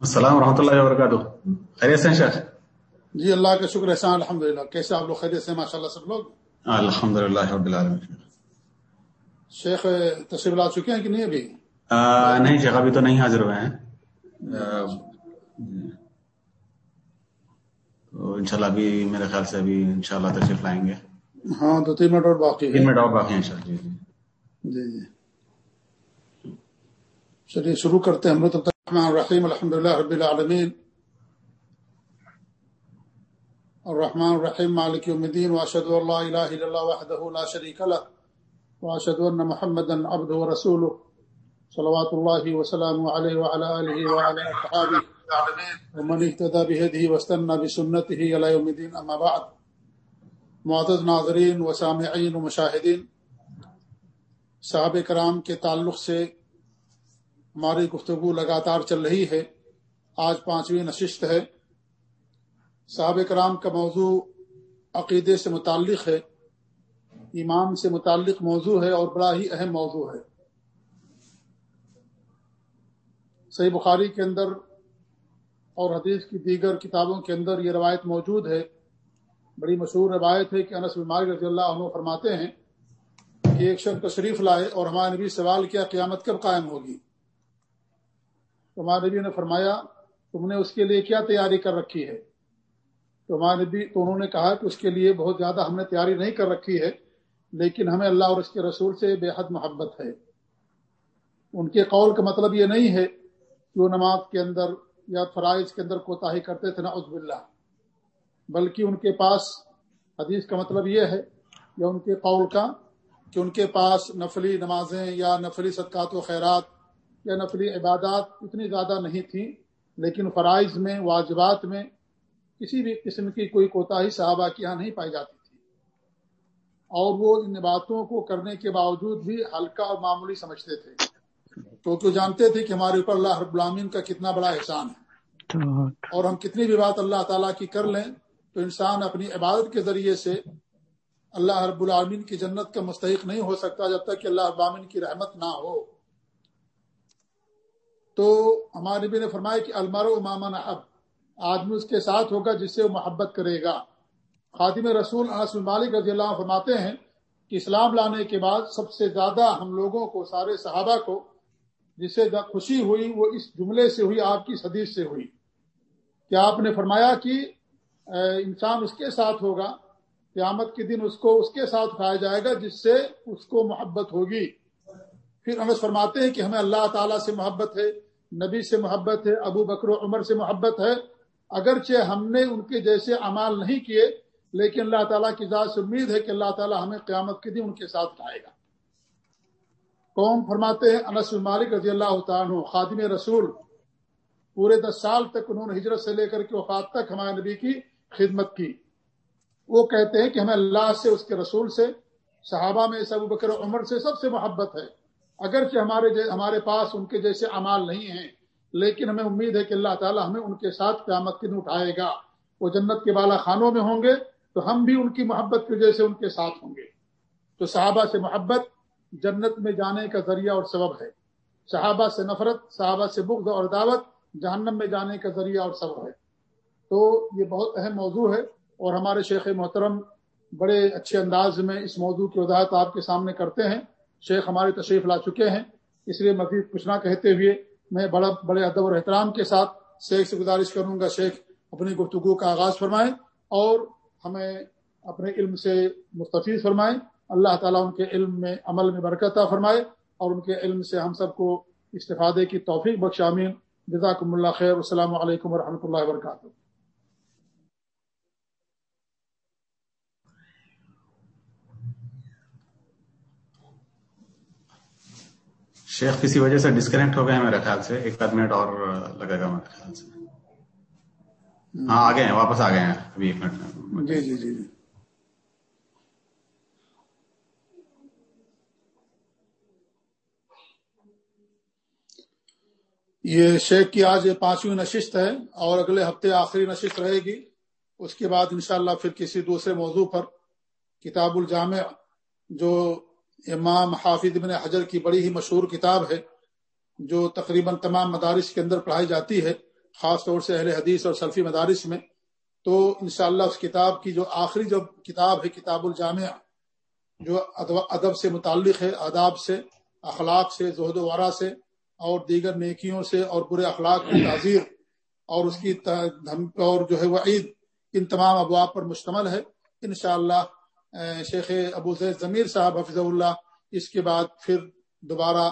السلام ورحمۃ اللہ وبرکاتہ۔ خیریت سے شیخ؟ جی اللہ کا شکر احسان الحمد للہ کیسے آپ لوگ خیریت سے ماشاء اللہ سب لوگ؟ الحمد للہ رب العالمین۔ شیخ تشریف لا چکے ہیں کہ نہیں ابھی؟ نہیں شیخ ابھی تو نہیں حاضر ہوئے ہیں۔ آ, جی۔ تو انشاءاللہ ابھی میرے خیال سے ابھی انشاءاللہ تشریف لائیں گے۔ ہاں دو تین منٹ اور باقی تین منٹ اور باقی ہیں انشاءاللہ جی جی۔ جی جی۔ چلیے شروع کرتے ہیں۔ ہم لوگ تب تک الرحمن الرحیم الحمد للہ رب العالمین الرحمن الرحیم مالک یوم الدین واشهد ان لا اله الا الله وحده لا شريك له واشهد ان محمدا عبده ورسوله. صلوات الله وسلامه عليه وعلى اله وعلى اصحابه ومن اهتدى بهديه واستنى بسنته الى يوم الدين اما بعد. معزز ناظرین و سامعین و مشاہدین صحابہ کرام کے تعلق سے ہماری گفتگو لگاتار چل رہی ہے۔ آج پانچویں نشست ہے۔ صحابہ کرام کا موضوع عقیدے سے متعلق ہے۔ ایمان سے متعلق موضوع ہے اور بڑا ہی اہم موضوع ہے۔ صحیح بخاری کے اندر اور حدیث کی دیگر کتابوں کے اندر یہ روایت موجود ہے۔ بڑی مشہور روایت ہے کہ انس بیماری رضی اللہ عنہ فرماتے ہیں کہ ایک شخص تشریف لائے اور ہمارے نبی سوال کیا قیامت کب قائم ہوگی؟ تو ہمارے نبی نے فرمایا، تم نے اس کے لیے کیا تیاری کر رکھی ہے؟ تو ہمارے نبی، تو انہوں نے کہا کہ اس کے لیے بہت زیادہ ہم نے تیاری نہیں کر رکھی ہے، لیکن ہمیں اللہ اور اس کے رسول سے بے حد محبت ہے۔ ان کے قول کا مطلب یہ نہیں ہے کہ وہ نماز کے اندر یا فرائض کے اندر کوتاہی کرتے تھے نا عزب اللہ بلکہ ان کے پاس، حدیث کا مطلب یہ ہے یا ان کے قول کا، کہ ان کے پاس نفلی نمازیں یا نفلی صدقات و خیرات یا نفلی عبادات اتنی زیادہ نہیں تھیں لیکن فرائض میں واجبات میں کسی بھی قسم کی کوئی کوتاہی صحابہ کی یہاں نہیں پائی جاتی تھی۔ اور وہ ان باتوں کو کرنے کے باوجود بھی ہلکا اور معمولی سمجھتے تھے۔ کیونکہ جانتے تھے کہ ہمارے اوپر اللہ رب العالمین کا کتنا بڑا احسان ہے۔ اور ہم کتنی بھی بات اللہ تعالیٰ کی کر لیں تو انسان اپنی عبادت کے ذریعے سے اللہ رب العالمین کی جنت کا مستحق نہیں ہو سکتا جب تک کہ اللہ رب العالمین کی رحمت نہ ہو۔ تو ہمارے نبی نے فرمایا کہ المار و مامن اب آدمی اس کے ساتھ ہوگا جس سے وہ محبت کرے گا۔ خادم رسول انس مالک رضی اللہ فرماتے ہیں کہ اسلام لانے کے بعد سب سے زیادہ ہم لوگوں کو، سارے صحابہ کو جس سے خوشی ہوئی، وہ اس جملے سے ہوئی، آپ کی حدیث سے ہوئی۔ کہ آپ نے فرمایا کہ انسان اس کے ساتھ ہوگا، قیامت کے دن اس کو اس کے ساتھ کھایا جائے گا جس سے اس کو محبت ہوگی۔ پھر ہمیں فرماتے ہیں کہ ہمیں اللہ تعالیٰ سے محبت ہے۔ نبی سے محبت ہے، ابو بکر و عمر سے محبت ہے۔ اگرچہ ہم نے ان کے جیسے اعمال نہیں کیے، لیکن اللہ تعالیٰ کی ذات سے امید ہے کہ اللہ تعالیٰ ہمیں قیامت کے دن ان کے ساتھ کھائے گا۔ قوم فرماتے ہیں، انس مالک رضی اللہ تعالیٰ خادم رسول، پورے دس سال تک انہوں نے ہجرت سے لے کر کے وفات تک ہمارے نبی کی خدمت کی۔ وہ کہتے ہیں کہ ہمیں اللہ سے، اس کے رسول سے، صحابہ میں سب بکر عمر سے سب سے محبت ہے۔ اگرچہ ہمارے ہمارے پاس ان کے جیسے اعمال نہیں ہیں، لیکن ہمیں امید ہے کہ اللہ تعالی ہمیں ان کے ساتھ قیامت دن اٹھائے گا۔ وہ جنت کے بالا خانوں میں ہوں گے، تو ہم بھی ان کی محبت کی وجہ سے ان کے ساتھ ہوں گے۔ تو صحابہ سے محبت جنت میں جانے کا ذریعہ اور سبب ہے۔ صحابہ سے نفرت، صحابہ سے بغض اور دعوت جہنم میں جانے کا ذریعہ اور سبب ہے۔ تو یہ بہت اہم موضوع ہے اور ہمارے شیخ محترم بڑے اچھے انداز میں اس موضوع کی وضاحت آپ کے سامنے کرتے ہیں۔ شیخ ہماری تشریف لا چکے ہیں۔ اس لیے مزید کچھ نہ کہتے ہوئے میں بڑا بڑے ادب اور احترام کے ساتھ شیخ سے گزارش کروں گا، شیخ اپنی گفتگو کا آغاز فرمائیں اور ہمیں اپنے علم سے مستفیض فرمائیں۔ اللہ تعالیٰ ان کے علم میں عمل میں برکتہ فرمائے اور ان کے علم سے ہم سب کو استفادے کی توفیق بخشامین جزاکم اللہ خیر السلام علیکم ورحمۃ اللہ وبرکاتہ۔ شیخ، کسی وجہ سے ڈسکنیکٹ ہو گئے ہیں میرے خیال سے؟ ایک آدھ منٹ اور لگے گا میرے خیال سے۔ ہاں آ گئے ہیں، واپس آ گئے ہیں۔ ابھی ایک منٹ۔ میں جی جی جی۔ یہ شیخ کی آج پانچویں نشست ہے اور اگلے ہفتے آخری نشست رہے گی۔ اس کے بعد انشاءاللہ پھر کسی دوسرے موضوع پر کتاب الجامع جو امام حافظ ابن حجر کی بڑی ہی مشہور کتاب ہے، جو تقریباً تمام مدارس کے اندر پڑھائی جاتی ہے، خاص طور سے اہل حدیث اور سلفی مدارس میں۔ تو انشاءاللہ اس کتاب کی جو آخری جو کتاب ہے، کتاب الجامعہ جو ادب سے متعلق ہے، آداب سے، اخلاق سے، زہد و ورا سے، اور دیگر نیکیوں سے اور برے اخلاق کی تعزیر، اور اس کی اور جو ہے وہ عید ان تمام ابواب پر مشتمل ہے۔ انشاءاللہ شیخ ابو زید ضمیر صاحب حفظ اللہ، اس کے بعد پھر دوبارہ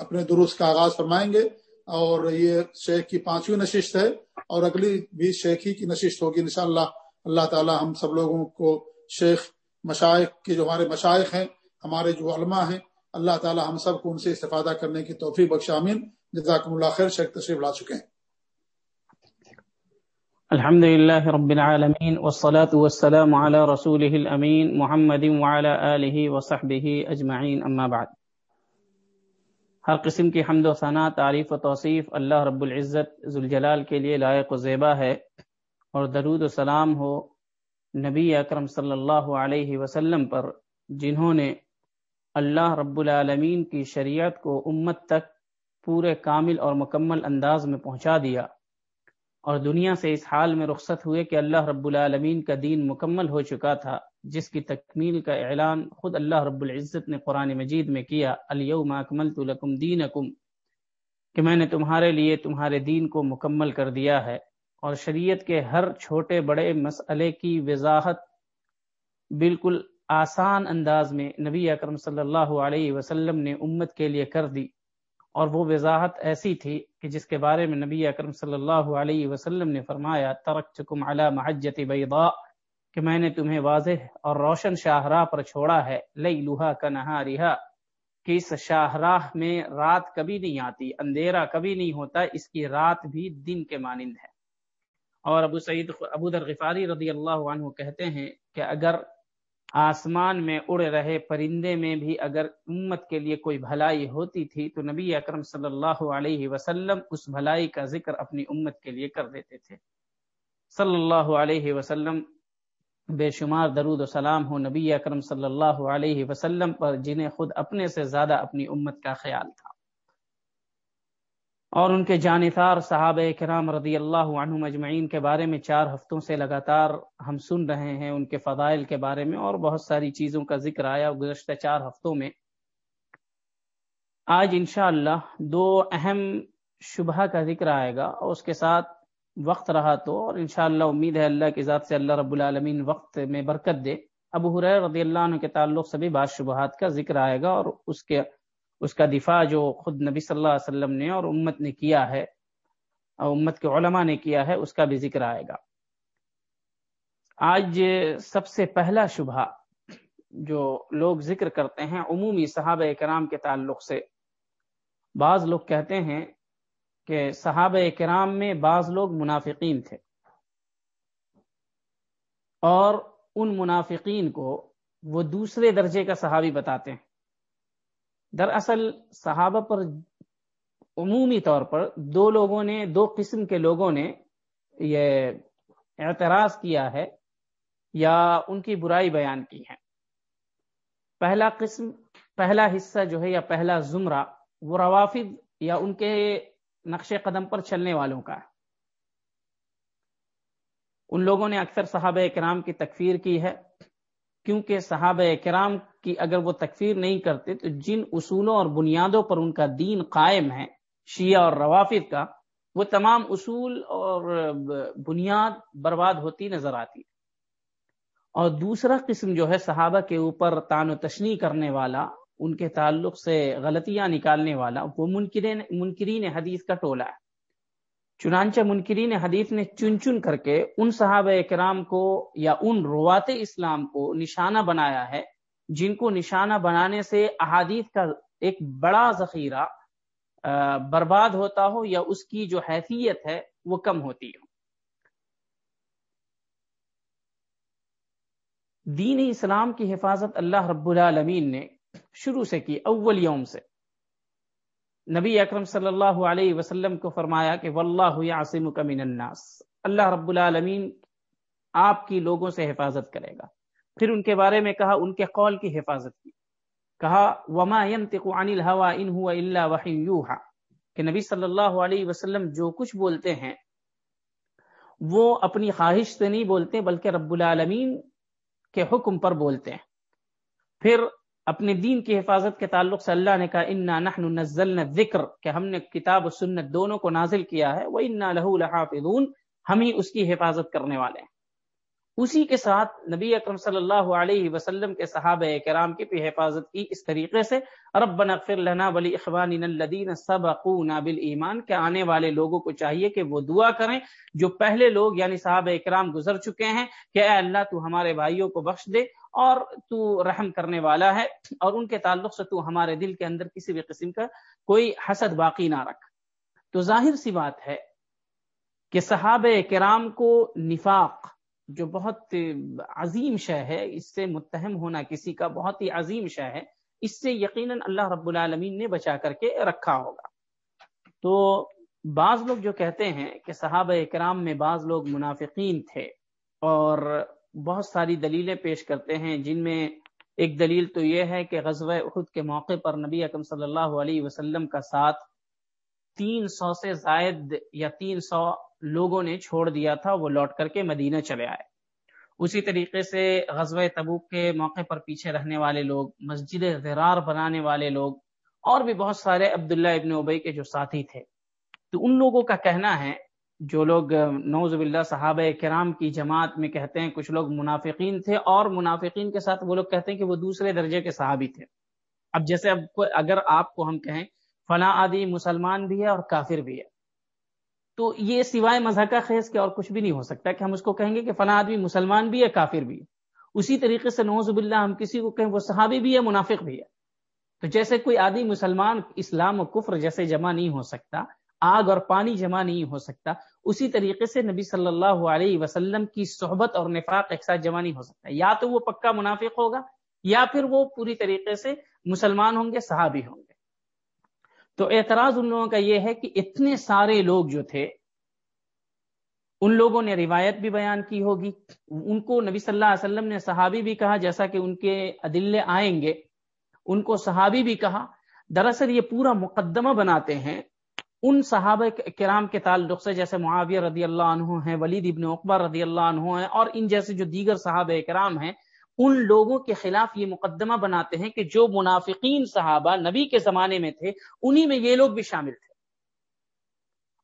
اپنے درست کا آغاز فرمائیں گے اور یہ شیخ کی پانچویں نشست ہے اور اگلی بھی شیخ ہی کی نشست ہوگی انشاءاللہ۔ اللہ تعالی ہم سب لوگوں کو شیخ مشائق کے جو ہمارے مشائق ہیں، ہمارے جو علماء ہیں، اللہ تعالی ہم سب کو ان سے استفادہ کرنے کی توفیق بخش امین جزاکم اللہ خیر، شیخ تشریف لا چکے ہیں۔ الحمد لله رب العالمين والصلاة والسلام على رسوله الأمين محمد وعلى آله وصحبه أجمعين أما بعد۔ ہر قسم کی حمد و ثناء، تعریف و توصیف اللہ رب العزت ذوالجلال کے لیے لائق و زیبا ہے اور درود و سلام ہو نبی اکرم صلی اللہ علیہ وسلم پر، جنہوں نے اللہ رب العالمین کی شریعت کو امت تک پورے کامل اور مکمل انداز میں پہنچا دیا۔ اور دنیا سے اس حال میں رخصت ہوئے کہ اللہ رب العالمین کا دین مکمل ہو چکا تھا، جس کی تکمیل کا اعلان خود اللہ رب العزت نے قرآن مجید میں کیا الیوم اکملت لکم دینکم، کہ میں نے تمہارے لیے تمہارے دین کو مکمل کر دیا ہے۔ اور شریعت کے ہر چھوٹے بڑے مسئلے کی وضاحت بالکل آسان انداز میں نبی اکرم صلی اللہ علیہ وسلم نے امت کے لیے کر دی۔ اور وہ وضاحت ایسی تھی کہ جس کے بارے میں نبی اکرم صلی اللہ علیہ وسلم نے فرمایا، ترکتکم علی محجت بیضاء، کہ میں نے تمہیں واضح اور روشن شاہراہ پر چھوڑا ہے لئی لوہا کا نہا کہ اس شاہراہ میں رات کبھی نہیں آتی، اندھیرا کبھی نہیں ہوتا، اس کی رات بھی دن کے مانند ہے۔ اور ابو سعید، ابو در غفاری رضی اللہ عنہ کہتے ہیں کہ اگر آسمان میں اڑ رہے، پرندے میں بھی اگر امت کے لیے کوئی بھلائی ہوتی تھی تو نبی اکرم صلی اللہ علیہ وسلم اس بھلائی کا ذکر اپنی امت کے لیے کر دیتے تھے۔ صلی اللہ علیہ وسلم بے شمار درود و سلام ہو نبی اکرم صلی اللہ علیہ وسلم پر، جنہیں خود اپنے سے زیادہ اپنی امت کا خیال تھا۔ اور ان کے جانثار صحابہ کرام رضی اللہ عنہ مجمعین کے بارے میں چار ہفتوں سے لگاتار ہم سن رہے ہیں ان کے فضائل کے بارے میں اور بہت ساری چیزوں کا ذکر آیا گزشتہ چار ہفتوں میں۔ آج انشاءاللہ دو اہم شبہ کا ذکر آئے گا اور اس کے ساتھ وقت رہا تو اور انشاءاللہ امید ہے اللہ کی ذات سے اللہ رب العالمین وقت میں برکت دے۔ ابو حریر رضی اللہ عنہ کے تعلق سے بھی بعض شبہات کا ذکر آئے گا اور اس کے اس کا دفاع جو خود نبی صلی اللہ علیہ وسلم نے اور امت نے کیا ہے، اور امت کے علماء نے کیا ہے، اس کا بھی ذکر آئے گا۔ آج سب سے پہلا شبہ جو لوگ ذکر کرتے ہیں عمومی صحابہ کرام کے تعلق سے، بعض لوگ کہتے ہیں کہ صحابہ کرام میں بعض لوگ منافقین تھے۔ اور ان منافقین کو وہ دوسرے درجے کا صحابی بتاتے ہیں۔ دراصل صحابہ پر عمومی طور پر دو لوگوں نے، دو قسم کے لوگوں نے یہ اعتراض کیا ہے یا ان کی برائی بیان کی ہے۔ پہلا قسم، پہلا حصہ جو ہے یا پہلا زمرہ وہ روافد یا ان کے نقش قدم پر چلنے والوں کا ہے۔ ان لوگوں نے اکثر صحابہ کرام کی تکفیر کی ہے۔ کیونکہ صحابہ کرام کی اگر وہ تکفیر نہیں کرتے تو جن اصولوں اور بنیادوں پر ان کا دین قائم ہے، شیعہ اور روافظ کا، وہ تمام اصول اور بنیاد برباد ہوتی نظر آتی۔ اور دوسرا قسم جو ہے صحابہ کے اوپر تان و تشنی کرنے والا، ان کے تعلق سے غلطیاں نکالنے والا، وہ منکرین منکرین حدیث کا ٹولہ ہے۔ چنانچہ منکرین حدیث نے چن چن کر کے ان صحابہ کرام کو یا ان روات اسلام کو نشانہ بنایا ہے، جن کو نشانہ بنانے سے احادیث کا ایک بڑا ذخیرہ برباد ہوتا ہو یا اس کی جو حیثیت ہے وہ کم ہوتی ہو۔ دین اسلام کی حفاظت اللہ رب العالمین نے شروع سے کی، اول یوم سے۔ نبی اکرم صلی اللہ علیہ وسلم کو فرمایا کہ واللہ یعصمک من الناس، اللہ رب العالمین آپ کی لوگوں سے حفاظت کرے گا۔ پھر ان کے بارے میں کہا، ان کے قول کی حفاظت کی۔ کہا، وما ينطق عن الهوى ان هو الا وحي يوحى کہ نبی صلی اللہ علیہ وسلم جو کچھ بولتے ہیں، وہ اپنی خواہش سے نہیں بولتے، بلکہ رب العالمین کے حکم پر بولتے ہیں۔ پھر اپنے دین کی حفاظت کے تعلق سے اللہ نے کہا، انا نحن نزلنا ذکر کہ ہم نے کتاب و سنت دونوں کو نازل کیا ہے وہ انا لہو لحافظون، ہم ہی اس کی حفاظت کرنے والے ہیں۔ اسی کے ساتھ نبی اکرم صلی اللہ علیہ وسلم کے صحابہ کرام کی بھی حفاظت کی اس طریقے سے۔ ربنا اغفر لنا ولی اخواننا الذین سبقونا بالایمان کہ آنے والے لوگوں کو چاہیے کہ وہ دعا کریں جو پہلے لوگ یعنی صحابہ کرام گزر چکے ہیں کہ اے اللہ تو ہمارے بھائیوں کو بخش دے اور تو رحم کرنے والا ہے اور ان کے تعلق سے تو ہمارے دل کے اندر کسی بھی قسم کا کوئی حسد باقی نہ رکھ۔ تو ظاہر سی بات ہے کہ صحابہ کرام کو نفاق جو بہت عظیم شے ہے، اس سے متہم ہونا کسی کا بہت ہی عظیم شے ہے، اس سے یقیناً اللہ رب العالمین نے بچا کر کے رکھا ہوگا۔ تو بعض لوگ جو کہتے ہیں کہ صحابہ کرام میں بعض لوگ منافقین تھے اور بہت ساری دلیلیں پیش کرتے ہیں، جن میں ایک دلیل تو یہ ہے کہ غزوہ احد کے موقع پر نبی اکم صلی اللہ علیہ وسلم کا ساتھ تین سو سے زائد یا تین سو لوگوں نے چھوڑ دیا تھا، وہ لوٹ کر کے مدینہ چلے آئے۔ اسی طریقے سے غزوہ تبوک کے موقع پر پیچھے رہنے والے لوگ، مسجد زرار بنانے والے لوگ، اور بھی بہت سارے عبداللہ ابن ابئی کے جو ساتھی تھے۔ تو ان لوگوں کا کہنا ہے، جو لوگ نوز باللہ، صحابہ کرام کی جماعت میں کہتے ہیں، کچھ لوگ منافقین تھے اور منافقین کے ساتھ وہ لوگ کہتے ہیں کہ وہ دوسرے درجے کے صحابی تھے۔ اب جیسے اب اگر آپ کو ہم کہیں فلاں آدمی مسلمان بھی ہے اور کافر بھی ہے۔ تو یہ سوائے مذہب کا خیز کے اور کچھ بھی نہیں ہو سکتا کہ ہم اس کو کہیں گے کہ فلاں آدمی مسلمان بھی ہے، کافر بھی ہے۔ اسی طریقے سے نوز باللہ ہم کسی کو کہیں وہ صحابی بھی ہے، منافق بھی ہے۔ تو جیسے کوئی آدمی مسلمان اسلام و کفر جیسے جمع نہیں ہو سکتا، آگ اور پانی جمع نہیں ہو سکتا، اسی طریقے سے نبی صلی اللہ علیہ وسلم کی صحبت اور نفاق ایک ساتھ جمع نہیں ہو سکتا۔ یا تو وہ پکا منافق ہوگا یا پھر وہ پوری طریقے سے مسلمان ہوں گے، صحابی ہوں گے۔ تو اعتراض ان لوگوں کا یہ ہے کہ اتنے سارے لوگ جو تھے، ان لوگوں نے روایت بھی بیان کی ہوگی۔ ان کو نبی صلی اللہ علیہ وسلم نے صحابی بھی کہا، جیسا کہ ان کے عدلے آئیں گے، ان کو صحابی بھی کہا۔ دراصل یہ پورا مقدمہ بناتے ہیں ان صحابہ کرام کے تعلق سے، جیسے معاویہ رضی اللہ عنہ ہیں، ولید ابن اقبر رضی اللہ عنہ ہیں، اور ان جیسے جو دیگر صحابہ کرام ہیں ان لوگوں کے خلاف یہ مقدمہ بناتے ہیں کہ جو منافقین صحابہ نبی کے زمانے میں تھے، انہی میں یہ لوگ بھی شامل تھے۔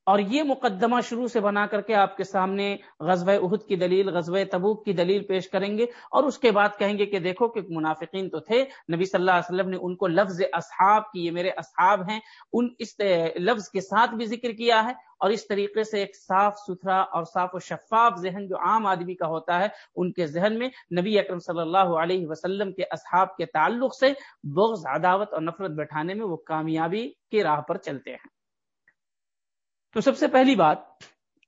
اور یہ مقدمہ شروع سے بنا کر کے آپ کے سامنے غزوہ احد کی دلیل، غزوہ تبوک کی دلیل پیش کریں گے اور اس کے بعد کہیں گے کہ دیکھو کہ منافقین تو تھے، نبی صلی اللہ علیہ وسلم نے ان کو لفظ اصحاب کی، یہ میرے اصحاب ہیں، ان اس لفظ کے ساتھ بھی ذکر کیا ہے اور اس طریقے سے ایک صاف ستھرا اور صاف و شفاف ذہن جو عام آدمی کا ہوتا ہے، ان کے ذہن میں نبی اکرم صلی اللہ علیہ وسلم کے اصحاب کے تعلق سے بغض، عداوت اور نفرت بیٹھانے میں وہ کامیابی کی راہ پر چلتے ہیں۔ تو سب سے پہلی بات،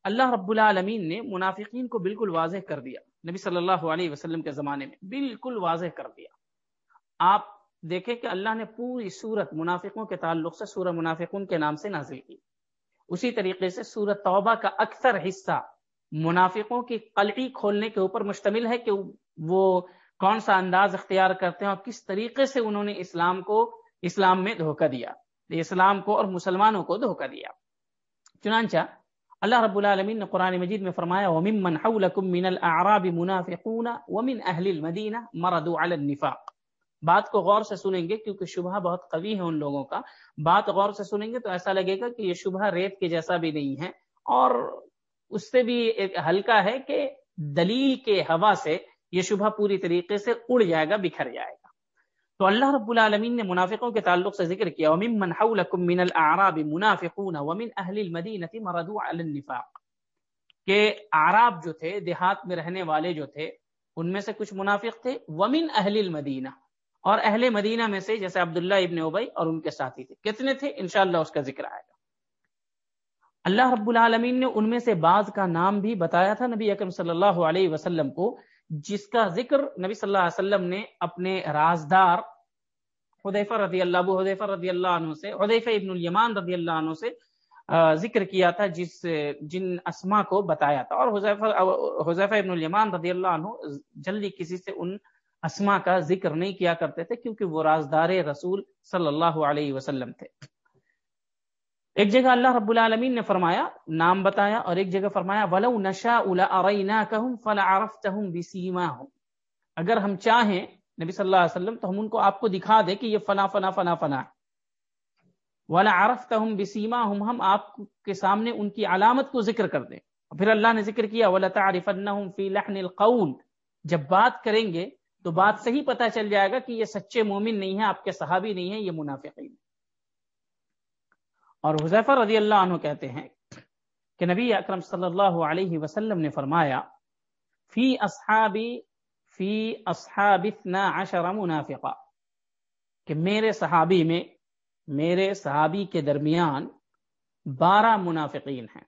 اللہ رب العالمین نے منافقین کو بالکل واضح کر دیا۔ نبی صلی اللہ علیہ وسلم کے زمانے میں بالکل واضح کر دیا۔ آپ دیکھیں کہ اللہ نے پوری صورت منافقوں کے تعلق سے سورہ منافقون کے نام سے نازل کی۔ اسی طریقے سے سورت توبہ کا اکثر حصہ منافقوں کی قلعی کھولنے کے اوپر مشتمل ہے کہ وہ کون سا انداز اختیار کرتے ہیں اور کس طریقے سے انہوں نے اسلام کو، اسلام میں دھوکہ دیا۔ اسلام کو اور مسلمانوں کو دھوکہ دیا۔ چنانچہ اللہ رب العالمین نے قرآن مجید میں فرمایا، وَمِمَّنْ حَوْلَكُم مِّنَ الْأَعْرَابِ مُنَافِقُونَ وَمِنْ أَهْلِ الْمَدِينَ مَرَدُوا عَلَى النِّفَاقِ۔ بات کو غور سے سنیں گے کیونکہ شبہ بہت قوی ہے ان لوگوں کا۔ بات غور سے سنیں گے تو ایسا لگے گا کہ یہ شبہ ریت کے جیسا بھی نہیں ہے۔ اور اس سے بھی ایک ہلکا ہے کہ دلیل کے ہوا سے یہ شبہ پوری طریقے سے اڑ جائے گا، بکھر جائے گا۔ تو اللہ رب العالمین نے منافقوں کے تعلق سے ذکر کیا ومن من حولکم من الاعراب منافقون ومن اہل المدینہ مردوا علی النفاق۔ کہ اعراب جو تھے، دیہات میں رہنے والے جو تھے، ان میں سے کچھ منافق تھے، ومن اہل المدینہ اور اہل مدینہ میں سے جیسے عبداللہ ابن ابئی اور ان کے ساتھی تھے۔ کتنے تھے؟ انشاءاللہ اس کا ذکر آئے گا۔ اللہ رب العالمین نے ان میں سے بعض کا نام بھی بتایا تھا نبی اکرم صلی اللہ علیہ وسلم کو۔ جس کا ذکر نبی صلی اللہ علیہ وسلم نے اپنے رازدار حدیفہ رضی اللہ ابو حدیفہ رضی اللہ عنہ سے حدیفہ ابن الیمان رضی اللہ عنہ سے ذکر کیا تھا، جس جن اسما کو بتایا تھا۔ اور حذیفہ حذیفہ ابن الیمان رضی اللہ عنہ جلدی کسی سے ان اسما کا ذکر نہیں کیا کرتے تھے، کیونکہ وہ رازدار رسول صلی اللہ علیہ وسلم تھے۔ ایک جگہ اللہ رب العالمین نے فرمایا، نام بتایا اور ایک جگہ فرمایا، ولو نشا بسیماہم اگر ہم چاہیں، نبی صلی اللہ علیہ وسلم، تو ہم ان کو آپ کو دکھا دیں کہ یہ فنا فنا فنا فنا ولا عرف تہم بسیما ہم ہم آپ کے سامنے ان کی علامت کو ذکر کر دیں۔ پھر اللہ نے ذکر کیا ولا تعریف فی لحن القول۔ جب بات کریں گے تو بات صحیح پتہ چل جائے گا کہ یہ سچے مومن نہیں ہیں، آپ کے صحابی نہیں ہیں، یہ منافقین اور حذیفہ رضی اللہ عنہ کہتے ہیں کہ نبی اکرم صلی اللہ علیہ وسلم نے فرمایا، فی اصحابی، فی اصحاب عشر منافقہ کہ میرے صحابی میں، میرے صحابی کے درمیان بارہ منافقین ہیں۔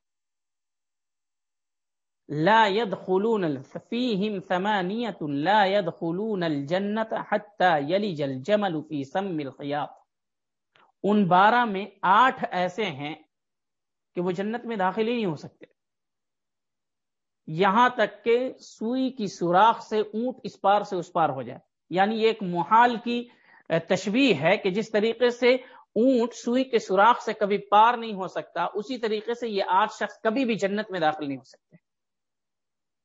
لا يدخلون فيهم ثمانية لا يدخلون الجنة حتى يلج الجمل في سم الخياط ان بارہ میں آٹھ ایسے ہیں کہ وہ جنت میں داخل ہی نہیں ہو سکتے۔ یہاں تک کہ سوئی کی سوراخ سے اونٹ اس پار سے اس پار ہو جائے۔ یعنی ایک محال کی تشویح ہے کہ جس طریقے سے اونٹ سوئی کے سوراخ سے کبھی پار نہیں ہو سکتا، اسی طریقے سے یہ آٹھ شخص کبھی بھی جنت میں داخل نہیں ہو سکتے۔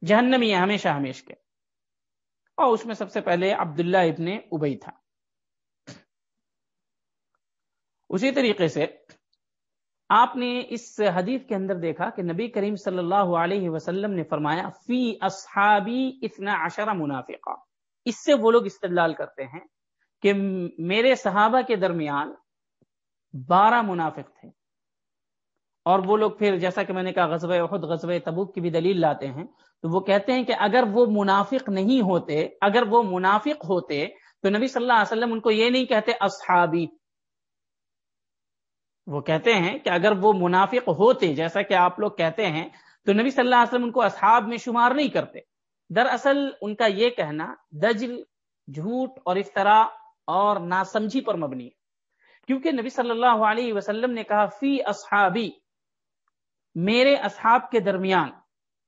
جہنمی ہے ہمیشہ ہمیش کے۔ اور اس میں سب سے پہلے عبداللہ ابن ابئی تھا۔ اسی طریقے سے آپ نے اس حدیث کے اندر دیکھا کہ نبی کریم صلی اللہ علیہ وسلم نے فرمایا، فی اصحابی اتنا عشرہ منافقہ اس سے وہ لوگ استدلال کرتے ہیں کہ میرے صحابہ کے درمیان بارہ منافق تھے۔ اور وہ لوگ پھر جیسا کہ میں نے کہا غزب خود غزب تبوک کی بھی دلیل لاتے ہیں۔ تو وہ کہتے ہیں کہ اگر وہ منافق نہیں ہوتے، اگر وہ منافق ہوتے تو نبی صلی اللہ علیہ وسلم ان کو یہ نہیں کہتے اصحابی۔ وہ کہتے ہیں کہ اگر وہ منافق ہوتے، جیسا کہ آپ لوگ کہتے ہیں، تو نبی صلی اللہ علیہ وسلم ان کو اصحاب میں شمار نہیں کرتے۔ دراصل ان کا یہ کہنا دجل، جھوٹ اور افطرا اور ناسمجھی پر مبنی ہے۔ کیونکہ نبی صلی اللہ علیہ وسلم نے کہا، فی اصحابی، میرے اصحاب کے درمیان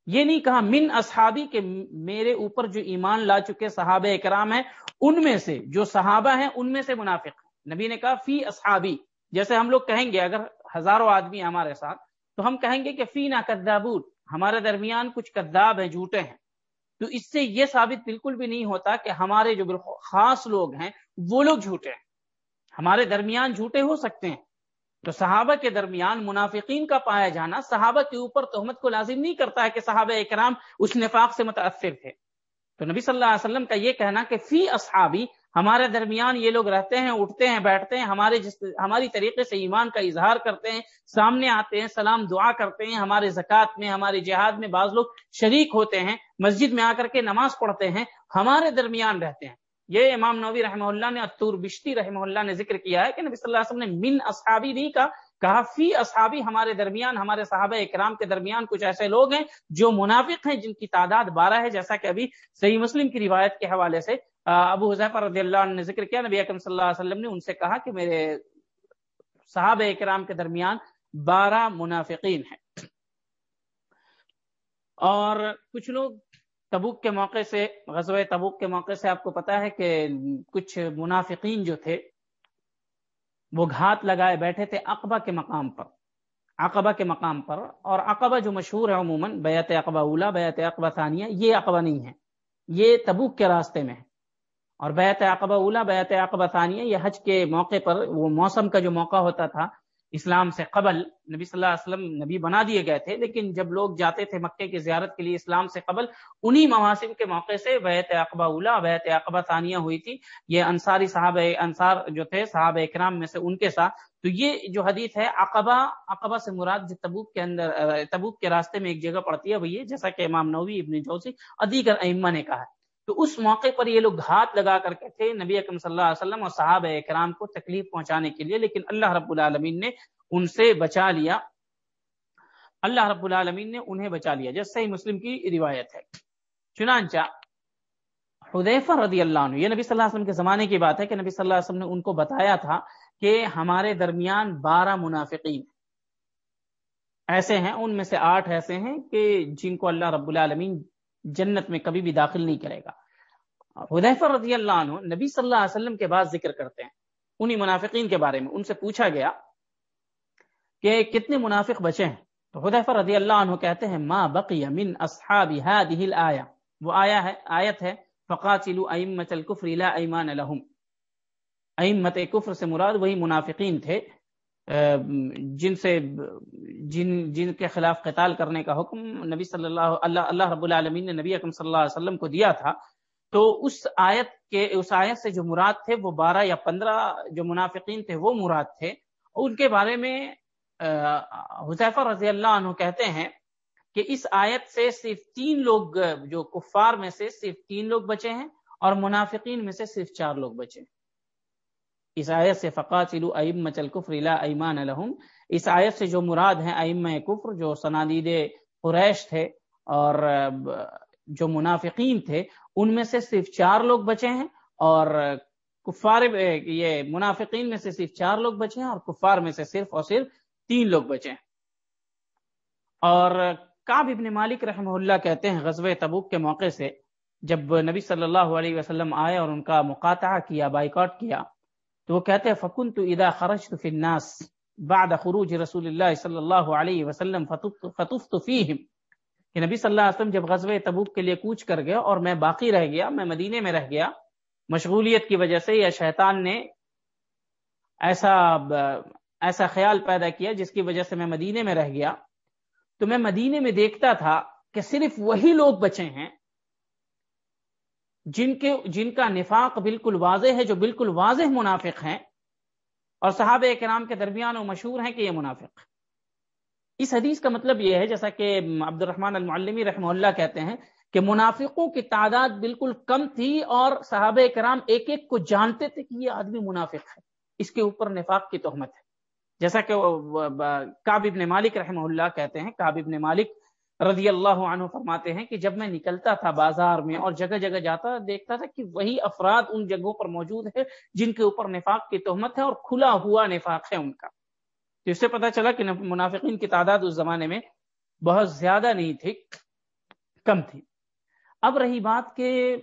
یہ نہیں کہا، من اصحابی کہ میرے اوپر جو ایمان لا چکے صحابہ اکرام ہیں، ان میں سے جو صحابہ ہیں، ان میں سے منافق نبی نے کہا، فی اصحابی جیسے ہم لوگ کہیں گے، اگر ہزاروں آدمی ہمارے ساتھ، تو ہم کہیں گے کہ فی نا ہمارے درمیان کچھ کداب ہیں، جھوٹے ہیں۔ تو اس سے یہ ثابت بالکل بھی نہیں ہوتا کہ ہمارے جو خاص لوگ ہیں، وہ لوگ جھوٹے ہیں۔ ہمارے درمیان جھوٹے ہو سکتے ہیں۔ تو صحابہ کے درمیان منافقین کا پایا جانا، صحابہ کے اوپر تہمت کو لازم نہیں کرتا ہے کہ صحابہ اکرام اس نفاق سے متاثر تھے۔ تو نبی صلی اللہ علیہ وسلم کا یہ کہنا کہ فی اصحابی ہمارے درمیان یہ لوگ رہتے ہیں، اٹھتے ہیں، بیٹھتے ہیں، ہمارے جس ہماری طریقے سے ایمان کا اظہار کرتے ہیں، سامنے آتے ہیں، سلام، دعا کرتے ہیں، ہمارے زکوٰۃ میں، ہمارے جہاد میں بعض لوگ شریک ہوتے ہیں، مسجد میں آ کر کے نماز پڑھتے ہیں، ہمارے درمیان رہتے ہیں۔ یہ امام نوی رحمہ اللہ نے اتور بشتی رحمہ اللہ نے ذکر کیا ہے کہ نبی صلی اللہ علیہ وسلم نے من اصحابی نہیں کہا کہا فی اصحابی ہمارے درمیان، ہمارے صحابہ اکرام کے درمیان کچھ ایسے لوگ ہیں جو منافق ہیں، جن کی تعداد بارہ ہے، جیسا کہ ابھی صحیح مسلم کی روایت کے حوالے سے ابو حضیفہ رضی اللہ عنہ نے ذکر کیا، نبی اکرم صلی اللہ علیہ وسلم نے ان سے کہا کہ میرے صحابہ اکرام کے درمیان بارہ منافقین ہیں۔ اور کچھ لوگ تبوک کے موقع سے، غزوہ تبوک کے موقع سے آپ کو پتا ہے کہ کچھ منافقین جو تھے، وہ گھات لگائے بیٹھے تھے اقبا کے مقام پر۔ عقبہ کے مقام پر، اور عقبہ جو مشہور ہے عموماً بیت اقبا اولا بیت اقبا ثانیہ، یہ عقبہ نہیں ہے۔ یہ تبوک کے راستے میں ہے۔ اور بیت عقبہ اولا بیت عقبہ ثانیہ، یہ حج کے موقع پر وہ موسم کا جو موقع ہوتا تھا، اسلام سے قبل نبی صلی اللہ علیہ وسلم نبی بنا دیے گئے تھے، لیکن جب لوگ جاتے تھے مکے کی زیارت کے لیے اسلام سے قبل، انہی مواسم کے موقع سے بیت اقبا اولا بیت اقبا ثانیہ ہوئی تھی۔ یہ انصاری صاحب انصار جو تھے، صحابہ اکرام میں سے ان کے ساتھ۔ تو یہ جو حدیث ہے، عقبہ عقبہ سے مراد جو تبوک کے اندر، تبوک کے راستے میں ایک جگہ پڑتی ہے وہی جیسا کہ امام نوی ابن جوسی ادیگر ائمہ نے کہا ہے۔ تو اس موقع پر یہ لوگ گھات لگا کر کے تھے نبی اکرم صلی اللہ علیہ وسلم اور صحاب اکرام کو تکلیف پہنچانے کے لیے، لیکن اللہ رب العالمین نے ان سے بچا لیا۔ اللہ رب العالمین نے انہیں بچا لیا۔ جیسے ہی مسلم کی روایت ہے۔ چنانچہ حدیفہ رضی اللہ عنہ، یہ نبی صلی اللہ علیہ وسلم کے زمانے کی بات ہے کہ نبی صلی اللہ علیہ وسلم نے ان کو بتایا تھا کہ ہمارے درمیان بارہ منافقین ایسے ہیں، ان میں سے آٹھ ایسے ہیں کہ جن کو اللہ رب العالمین جنت میں کبھی بھی داخل نہیں کرے گا۔ حدیفہ رضی اللہ عنہ نبی صلی اللہ علیہ وسلم کے بعد ذکر کرتے ہیں، انہی منافقین کے بارے میں۔ ان سے پوچھا گیا کہ کتنے منافق بچے ہیں؟ تو حدیفہ رضی اللہ عنہ کہتے ہیں، ما بقی من اصحاب هذه الايه وہ آیا ہے، آیت ہے، فقاتلوا ائمه الكفر لا ایمان لهم۔ ائمه کفر سے مراد وہی منافقین تھے جن سے، جن جن کے خلاف قتال کرنے کا حکم نبی صلی اللہ اللہ اللہ رب العالمین نے نبی اکم صلی اللہ علیہ وسلم کو دیا تھا، تو اس آیت کے، اس آیت سے جو مراد تھے وہ بارہ یا پندرہ جو منافقین تھے وہ مراد تھے ان کے بارے میں حذیفہ رضی اللہ عنہ کہتے ہیں کہ اس آیت سے صرف تین لوگ، جو کفار میں سے صرف تین لوگ بچے ہیں اور منافقین میں سے صرف چار لوگ بچے ہیں۔ اس آیت سے فقات ائمت الکفر لا ایمان لہم اس آیت سے جو مراد ہیں ائم کفر، جو سنادید قریش تھے اور جو منافقین تھے، ان میں سے صرف چار لوگ بچے ہیں اور کفار، یہ منافقین میں سے صرف چار لوگ بچے ہیں اور کفار میں سے صرف اور صرف تین لوگ بچے ہیں۔ اور کاب ابن مالک رحمہ اللہ کہتے ہیں غزوہ تبوک کے موقع سے، جب نبی صلی اللہ علیہ وسلم آئے اور ان کا مقاطعہ کیا، بائیکاٹ کیا تو وہ کہتے ہیں فکن تو ادا خرج تو فناس بعد خروج رسول اللہ صلی اللہ علیہ وسلم فتف تو فیم کہ نبی صلی اللہ علیہ وسلم جب غزوہ تبوک کے لیے کوچ کر گیا اور میں باقی رہ گیا، میں مدینے میں رہ گیا، مشغولیت کی وجہ سے یا شیطان نے ایسا ایسا خیال پیدا کیا جس کی وجہ سے میں مدینے میں رہ گیا، تو میں مدینے میں دیکھتا تھا کہ صرف وہی لوگ بچے ہیں جن کے جن کا نفاق بالکل واضح ہے، جو بالکل واضح منافق ہیں، اور صحابہ کرام کے درمیان وہ مشہور ہیں کہ یہ منافق اس حدیث کا مطلب یہ ہے، جیسا کہ عبد الرحمن المعلمی رحمہ اللہ کہتے ہیں کہ منافقوں کی تعداد بالکل کم تھی اور صحابہ کرام ایک ایک کو جانتے تھے کہ یہ آدمی منافق ہے۔ اس کے اوپر نفاق کی تہمت ہے۔ جیسا کہ کاب ابن مالک رحمہ اللہ کہتے ہیں کاب ابن مالک رضی اللہ عنہ فرماتے ہیں کہ جب میں نکلتا تھا بازار میں اور جگہ جگہ جاتا دیکھتا تھا کہ وہی افراد ان جگہوں پر موجود ہے جن کے اوپر نفاق کی تہمت ہے اور کھلا ہوا نفاق ہے ان کا۔ تو اس سے پتا چلا کہ منافقین کی تعداد اس زمانے میں بہت زیادہ نہیں تھی، کم تھی۔ اب رہی بات کہ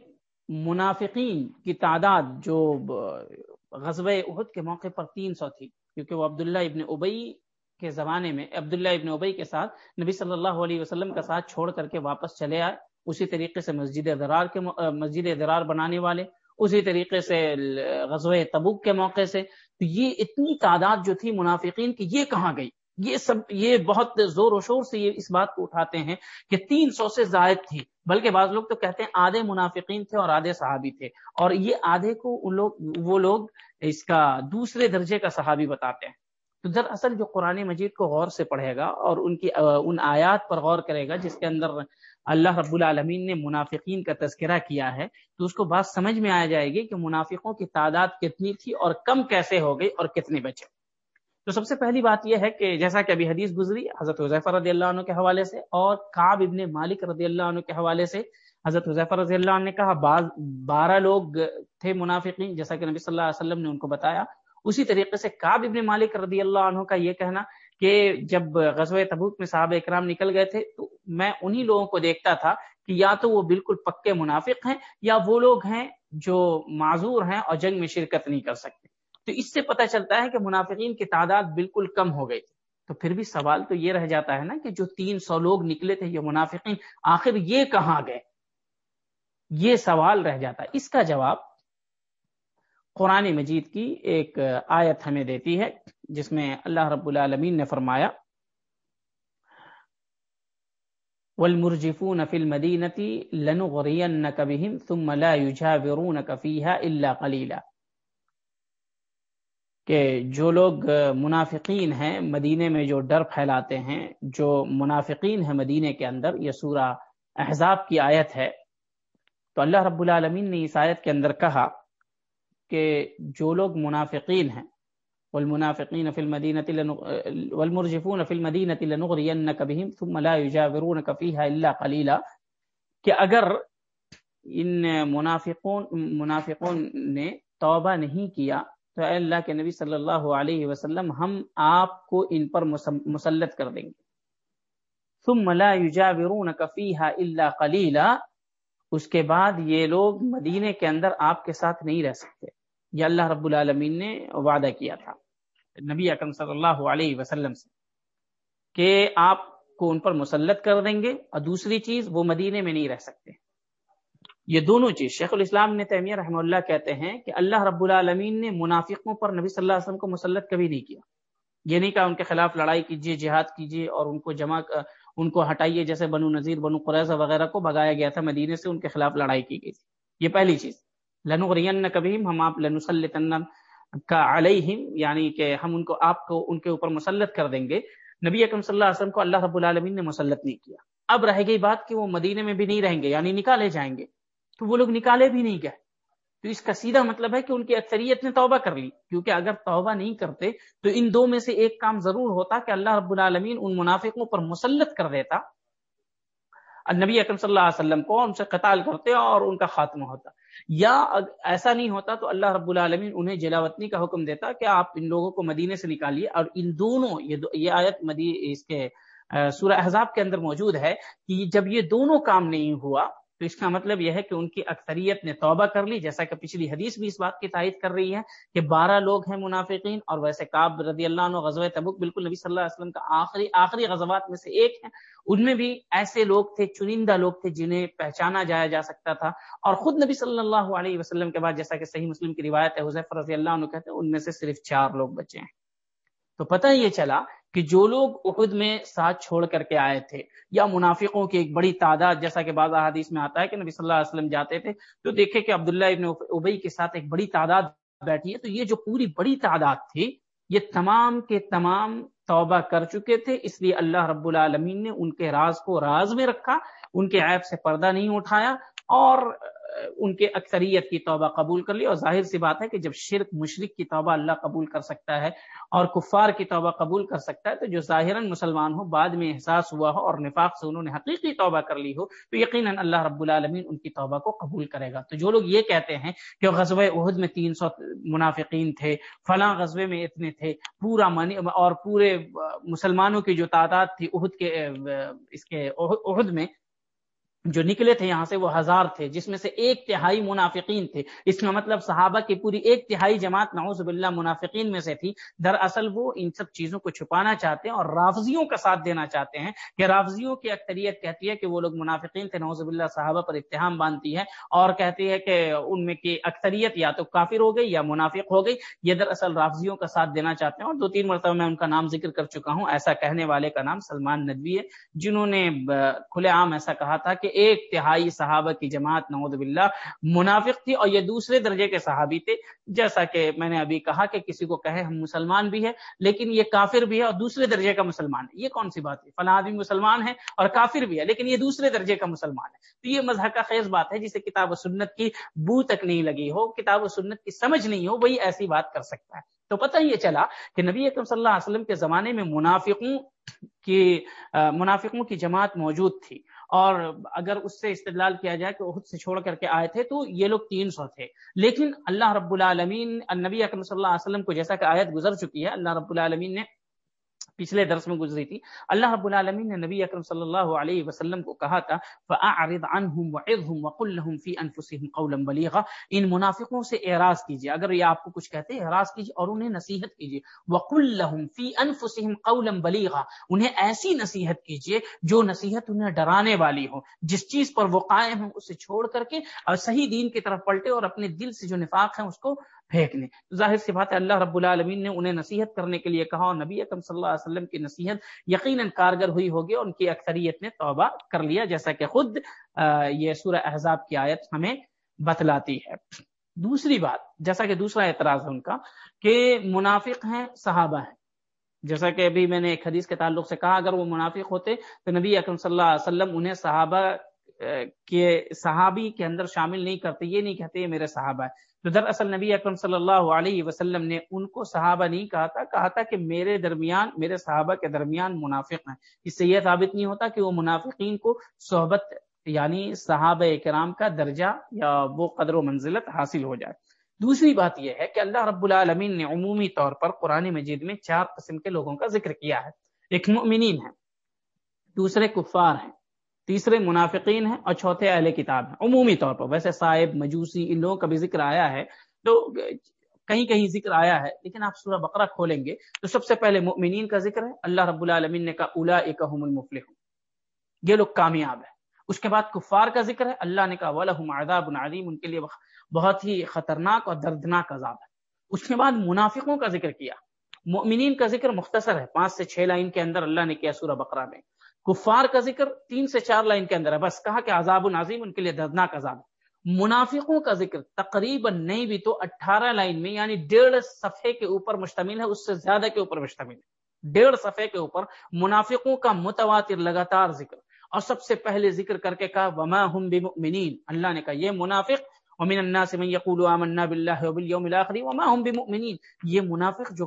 منافقین کی تعداد جو غزب عہد کے موقع پر تین سو تھی، کیونکہ وہ عبداللہ ابن ابئی کے زمانے میں عبداللہ ابن ابئی کے ساتھ نبی صلی اللہ علیہ وسلم کا ساتھ چھوڑ کر کے واپس چلے آئے۔ اسی طریقے سے مسجد درار کے مسجد درار بنانے والے۔ اسی طریقے سے غزوہ تبوک کے موقع سے۔ تو یہ اتنی تعداد جو تھی منافقین کی، یہ کہاں گئی؟ یہ سب، یہ بہت زور و شور سے یہ اس بات کو اٹھاتے ہیں کہ تین سو سے زائد تھی۔ بلکہ بعض لوگ تو کہتے ہیں آدھے منافقین تھے اور آدھے صحابی تھے۔ اور یہ آدھے کو ان لوگ، وہ لوگ اس کا دوسرے درجے کا صحابی بتاتے ہیں۔ تو دراصل جو قرآن مجید کو غور سے پڑھے گا اور ان کی ان آیات پر غور کرے گا، جس کے اندر اللہ رب العالمین نے منافقین کا تذکرہ کیا ہے، تو اس کو بات سمجھ میں آ جائے گی کہ منافقوں کی تعداد کتنی تھی اور کم کیسے ہو گئی اور کتنے بچے۔ تو سب سے پہلی بات یہ ہے کہ جیسا کہ ابھی حدیث گزری حضرت حضیفہ رضی اللہ عنہ کے حوالے سے اور کاب ابن مالک رضی اللہ عنہ کے حوالے سے حضرت حضیفہ رضی اللہ عنہ نے کہا بارہ لوگ تھے منافقین، جیسا کہ نبی صلی اللہ علیہ وسلم نے ان کو بتایا اسی طریقے سے کاب ابن مالک رضی اللہ عنہ کا یہ کہنا کہ جب غزوہ تبوک میں صحابہ اکرام نکل گئے تھے تو میں انہی لوگوں کو دیکھتا تھا کہ یا تو وہ بالکل پکے منافق ہیں یا وہ لوگ ہیں جو معذور ہیں اور جنگ میں شرکت نہیں کر سکتے۔ تو اس سے پتہ چلتا ہے کہ منافقین کی تعداد بالکل کم ہو گئی تھی۔ تو پھر بھی سوال تو یہ رہ جاتا ہے نا کہ جو تین سو لوگ نکلے تھے یہ منافقین آخر یہ کہاں گئے؟ یہ سوال رہ جاتا ہے۔ اس کا جواب قرآن مجید کی ایک آیت ہمیں دیتی ہے، جس میں اللہ رب العالمین نے فرمایا، والمرجفون في المدينة لنغرينك بهم ثم لا يجاورونك فيها إلا قليلا کہ جو لوگ منافقین ہیں مدینے میں جو ڈر پھیلاتے ہیں، جو منافقین ہیں مدینے کے اندر، یہ سورہ احزاب کی آیت ہے۔ تو اللہ رب العالمین نے اس آیت کے اندر کہا کہ جو لوگ منافقین ہیں، والمنافقین فی المدینة والمرجفون فی المدینة لنغرینک بهم ثم لا یجاورونک فیها الا قلیلا، کہ اگر ان منافقون منافقون نے توبہ نہیں کیا، تو اے اللہ کے نبی صلی اللہ علیہ وسلم ہم آپ کو ان پر مسلط کر دیں گے۔ ثم لا یجاورونک فیها الا قلیلا اس کے بعد یہ لوگ مدینے کے اندر آپ کے ساتھ نہیں رہ سکتے۔ یہ اللہ رب العالمین نے وعدہ کیا تھا نبی اکرم صلی اللہ علیہ وسلم سے کہ آپ کو ان پر مسلط کر دیں گے اور دوسری چیز، وہ مدینے میں نہیں رہ سکتے۔ یہ دونوں چیز، شیخ الاسلام نے تیمیہ رحمہ اللہ کہتے ہیں کہ اللہ رب العالمین نے منافقوں پر نبی صلی اللہ علیہ وسلم کو مسلط کبھی نہیں کیا۔ یہ نہیں کہا ان کے خلاف لڑائی کیجیے جہاد کیجیے اور ان کو جمع ان کو ہٹائیے جیسے بنو نذیر، بنو قریضہ وغیرہ کو بگایا گیا تھا مدینے سے، ان کے خلاف لڑائی کی گئی تھی۔ یہ پہلی چیز۔ لنغرین کبھی ہم آپ لنسلطن کا علیہم یعنی کہ ہم ان کو، آپ کو ان کے اوپر مسلط کر دیں گے۔ نبی اکرم صلی اللہ علیہ وسلم کو اللہ رب العالمین نے مسلط نہیں کیا۔ اب رہ گئی بات کہ وہ مدینے میں بھی نہیں رہیں گے یعنی نکالے جائیں گے۔ تو وہ لوگ نکالے بھی نہیں گئے۔ تو اس کا سیدھا مطلب ہے کہ ان کی اکثریت نے توبہ کر لی، کیونکہ اگر توبہ نہیں کرتے تو ان دو میں سے ایک کام ضرور ہوتا کہ اللہ رب العالمین ان منافقوں پر مسلط کر دیتا۔ نبی اکرم صلی اللہ علیہ وسلم کو ان سے قتال کرتے اور ان کا خاتمہ ہوتا۔ یا ایسا نہیں ہوتا تو اللہ رب العالمین انہیں جلاوطنی کا حکم دیتا کہ آپ ان لوگوں کو مدینے سے نکالیے۔ اور ان دونوں، یہ آیت مدی، اس کے سورہ احزاب کے اندر موجود ہے کہ جب یہ دونوں کام نہیں ہوا تو اس کا مطلب یہ ہے کہ ان کی اکثریت نے توبہ کر لی، جیسا کہ پچھلی حدیث بھی اس بات کی تائید کر رہی ہے کہ بارہ لوگ ہیں منافقین اور ویسے کاب رضی اللہ عنہ غزوہ تبک بالکل نبی صلی اللہ علیہ وسلم کا آخری آخری غزوات میں سے ایک ہے۔ ان میں بھی ایسے لوگ تھے، چنندہ لوگ تھے جنہیں پہچانا جایا جا سکتا تھا۔ اور خود نبی صلی اللہ علیہ وسلم کے بعد جیسا کہ صحیح مسلم کی روایت ہے حضیف رضی اللہ عنہ کہتے ہیں، ان میں سے صرف چار لوگ بچے ہیں۔ تو پتہ یہ چلا کہ جو لوگ احد میں ساتھ چھوڑ کر کے آئے تھے یا منافقوں کی ایک بڑی تعداد، جیسا کہ بعض حدیث میں آتا ہے کہ نبی صلی اللہ علیہ وسلم جاتے تھے، تو دیکھے کہ عبداللہ ابن ابئی کے ساتھ ایک بڑی تعداد بیٹھی ہے۔ تو یہ جو پوری بڑی تعداد تھی، یہ تمام کے تمام توبہ کر چکے تھے۔ اس لیے اللہ رب العالمین نے ان کے راز کو راز میں رکھا، ان کے عیب سے پردہ نہیں اٹھایا اور ان کے اکثریت کی توبہ قبول کر لی اور ظاہر سی بات ہے کہ جب شرک مشرق کی توبہ اللہ قبول کر سکتا ہے اور کفار کی توبہ قبول کر سکتا ہے تو جو ظاہراً مسلمان ہو، بعد میں احساس ہوا ہو اور نفاق سے انہوں نے حقیقی توبہ کر لی ہو تو یقیناً اللہ رب العالمین ان کی توبہ کو قبول کرے گا۔ تو جو لوگ یہ کہتے ہیں کہ غزب عہد میں تین سو منافقین تھے، فلاں غزبے میں اتنے تھے، پورا منی اور پورے مسلمانوں کی جو تعداد تھی عہد کے، اس کے عہد میں جو نکلے تھے یہاں سے وہ ہزار تھے، جس میں سے ایک تہائی منافقین تھے۔ اس کا مطلب صحابہ کی پوری ایک تہائی جماعت نعوذ باللہ منافقین میں سے تھی۔ دراصل وہ ان سب چیزوں کو چھپانا چاہتے ہیں اور رافضیوں کا ساتھ دینا چاہتے ہیں کہ رافضیوں کی اکثریت کہتی ہے کہ وہ لوگ منافقین تھے، نعوذ باللہ صحابہ پر اتحام باندھتی ہے اور کہتی ہے کہ ان میں کی اکثریت یا تو کافر ہو گئی یا منافق ہو گئی۔ یہ دراصل رافضیوں کا ساتھ دینا چاہتے ہیں اور دو تین مرتبہ میں ان کا نام ذکر کر چکا ہوں۔ ایسا کہنے والے کا نام سلمان ندوی ہے، جنہوں نے کھلے عام ایسا کہا تھا کہ ایک تہائی صحابہ کی جماعت، نعوذ باللہ، منافق تھی اور یہ دوسرے درجے کے صحابی تھے۔ جیسا کہ میں نے ابھی کہا کہ کسی کو کہے ہم مسلمان بھی ہے لیکن یہ کافر بھی ہے اور دوسرے درجے کا مسلمان ہے۔ یہ کون سی بات ہے؟ فلاں آدمی مسلمان ہے اور کافر بھی ہے، لیکن یہ دوسرے درجے کا مسلمان ہے۔ تو یہ مذہب کا خیز بات ہے، جسے کتاب و سنت کی بو تک نہیں لگی ہو، کتاب و سنت کی سمجھ نہیں ہو، وہی ایسی بات کر سکتا ہے۔ تو پتہ یہ چلا کہ نبی اکرم صلی اللہ علیہ وسلم کے زمانے میں منافقوں کی منافقوں کی جماعت موجود تھی۔ اور اگر اس سے استدلال کیا جائے کہ خود سے چھوڑ کر کے آئے تھے تو یہ لوگ تین سو تھے۔ لیکن اللہ رب العالمین، النبی اکرم صلی اللہ علیہ وسلم کو جیسا کہ آیت گزر چکی ہے، اللہ رب العالمین نے پچھلے درس میں گزری تھی۔ اللہ رب العالمین نے نبی اکرم صلی اللہ علیہ وسلم کو کہا تھا، فَأَعْرِضْ عَنْهُمْ وَعِذْهُمْ وَقُلْ لَهُمْ فِي أَنفُسِهِمْ قَوْلًا بَلِيغًا۔ ان منافقوں سے اعراض کیجیے۔ اگر یہ آپ کو کچھ کہتے ہیں، اعراض کیجیے اور انہیں نصیحت کیجیے۔ وَقُلْ لَهُمْ فِي أَنفُسِهِمْ قَوْلًا بَلِيغًا۔ انہیں ایسی نصیحت کیجیے جو نصیحت انہیں ڈرانے والی ہو۔ جس چیز پر وہ قائم ہیں اسے چھوڑ کر کے اور صحیح دین کی طرف پلٹے اور اپنے دل سے جو نفاق ہے اس کو پھینکنے۔ ظاہر سی بات ہے، اللہ رب العالمین نے انہیں نصیحت کرنے کے لیے کہا اور نبی اکم صلی اللہ علیہ وسلم کی نصیحت یقیناً کارگر ہوئی ہوگی اور ان کی اکثریت نے توبہ کر لیا، جیسا کہ خود یہ سورہ احزاب کی آیت ہمیں بتلاتی ہے۔ دوسری بات، جیسا کہ دوسرا اعتراض ہے ان کا، کہ منافق ہیں، صحابہ ہیں۔ جیسا کہ ابھی میں نے ایک حدیث کے تعلق سے کہا، اگر وہ منافق ہوتے تو نبی اکرم صلی اللہ علیہ وسلم انہیں صحابہ کے صحابی کے اندر شامل نہیں کرتے، یہ نہیں کہتے یہ میرے صحابہ ہے تو دراصل نبی اکرم صلی اللہ علیہ وسلم نے ان کو صحابہ نہیں کہا تھا کہا تھا کہ میرے درمیان، میرے صحابہ کے درمیان منافق ہیں۔ اس سے یہ ثابت نہیں ہوتا کہ وہ منافقین کو صحبت یعنی صحابہ کرام کا درجہ یا وہ قدر و منزلت حاصل ہو جائے۔ دوسری بات یہ ہے کہ اللہ رب العالمین نے عمومی طور پر قرآن مجید میں چار قسم کے لوگوں کا ذکر کیا ہے۔ ایک مؤمنین ہے دوسرے کفار ہیں۔ تیسرے منافقین ہیں اور چوتھے اہل کتاب ہیں۔ عمومی طور پر ویسے صاحب مجوسی، ان لوگوں کا بھی ذکر آیا ہے۔ تو کہیں کہیں ذکر آیا ہے، لیکن آپ سورہ بقرہ کھولیں گے تو سب سے پہلے مؤمنین کا ذکر ہے۔ اللہ رب العالمین نے کہا الا اکم المفلح یہ لوگ کامیاب ہے اس کے بعد کفار کا ذکر ہے۔ اللہ نے کہا ولہم عذاب علیم ان کے لیے بہت ہی خطرناک اور دردناک عذاب ہے۔ اس کے بعد منافقوں کا ذکر کیا۔ مؤمنین کا ذکر مختصر ہے۔ پانچ سے چھ لائن کے اندر اللہ نے کیا سورہ بقرہ میں۔ کفار کا ذکر تین سے چار لائن کے اندر ہے۔ بس کہا کہ عذاب العظیم ان کے لیے دردناک عذاب ہے۔ منافقوں کا ذکر تقریباً نہیں بھی تو اٹھارہ لائن میں یعنی ڈیڑھ صفحے کے اوپر مشتمل ہے، اس سے زیادہ کے اوپر مشتمل ہے۔ ڈیڑھ صفحے کے اوپر منافقوں کا متواتر لگاتار ذکر۔ اور سب سے پہلے ذکر کر کے کہا، وما ہم بمؤمنین اللہ نے کہا، یہ منافق، ومن الناس من يقول آمنا بالله وباليوم الاخر وما هم بمؤمنین یہ منافق جو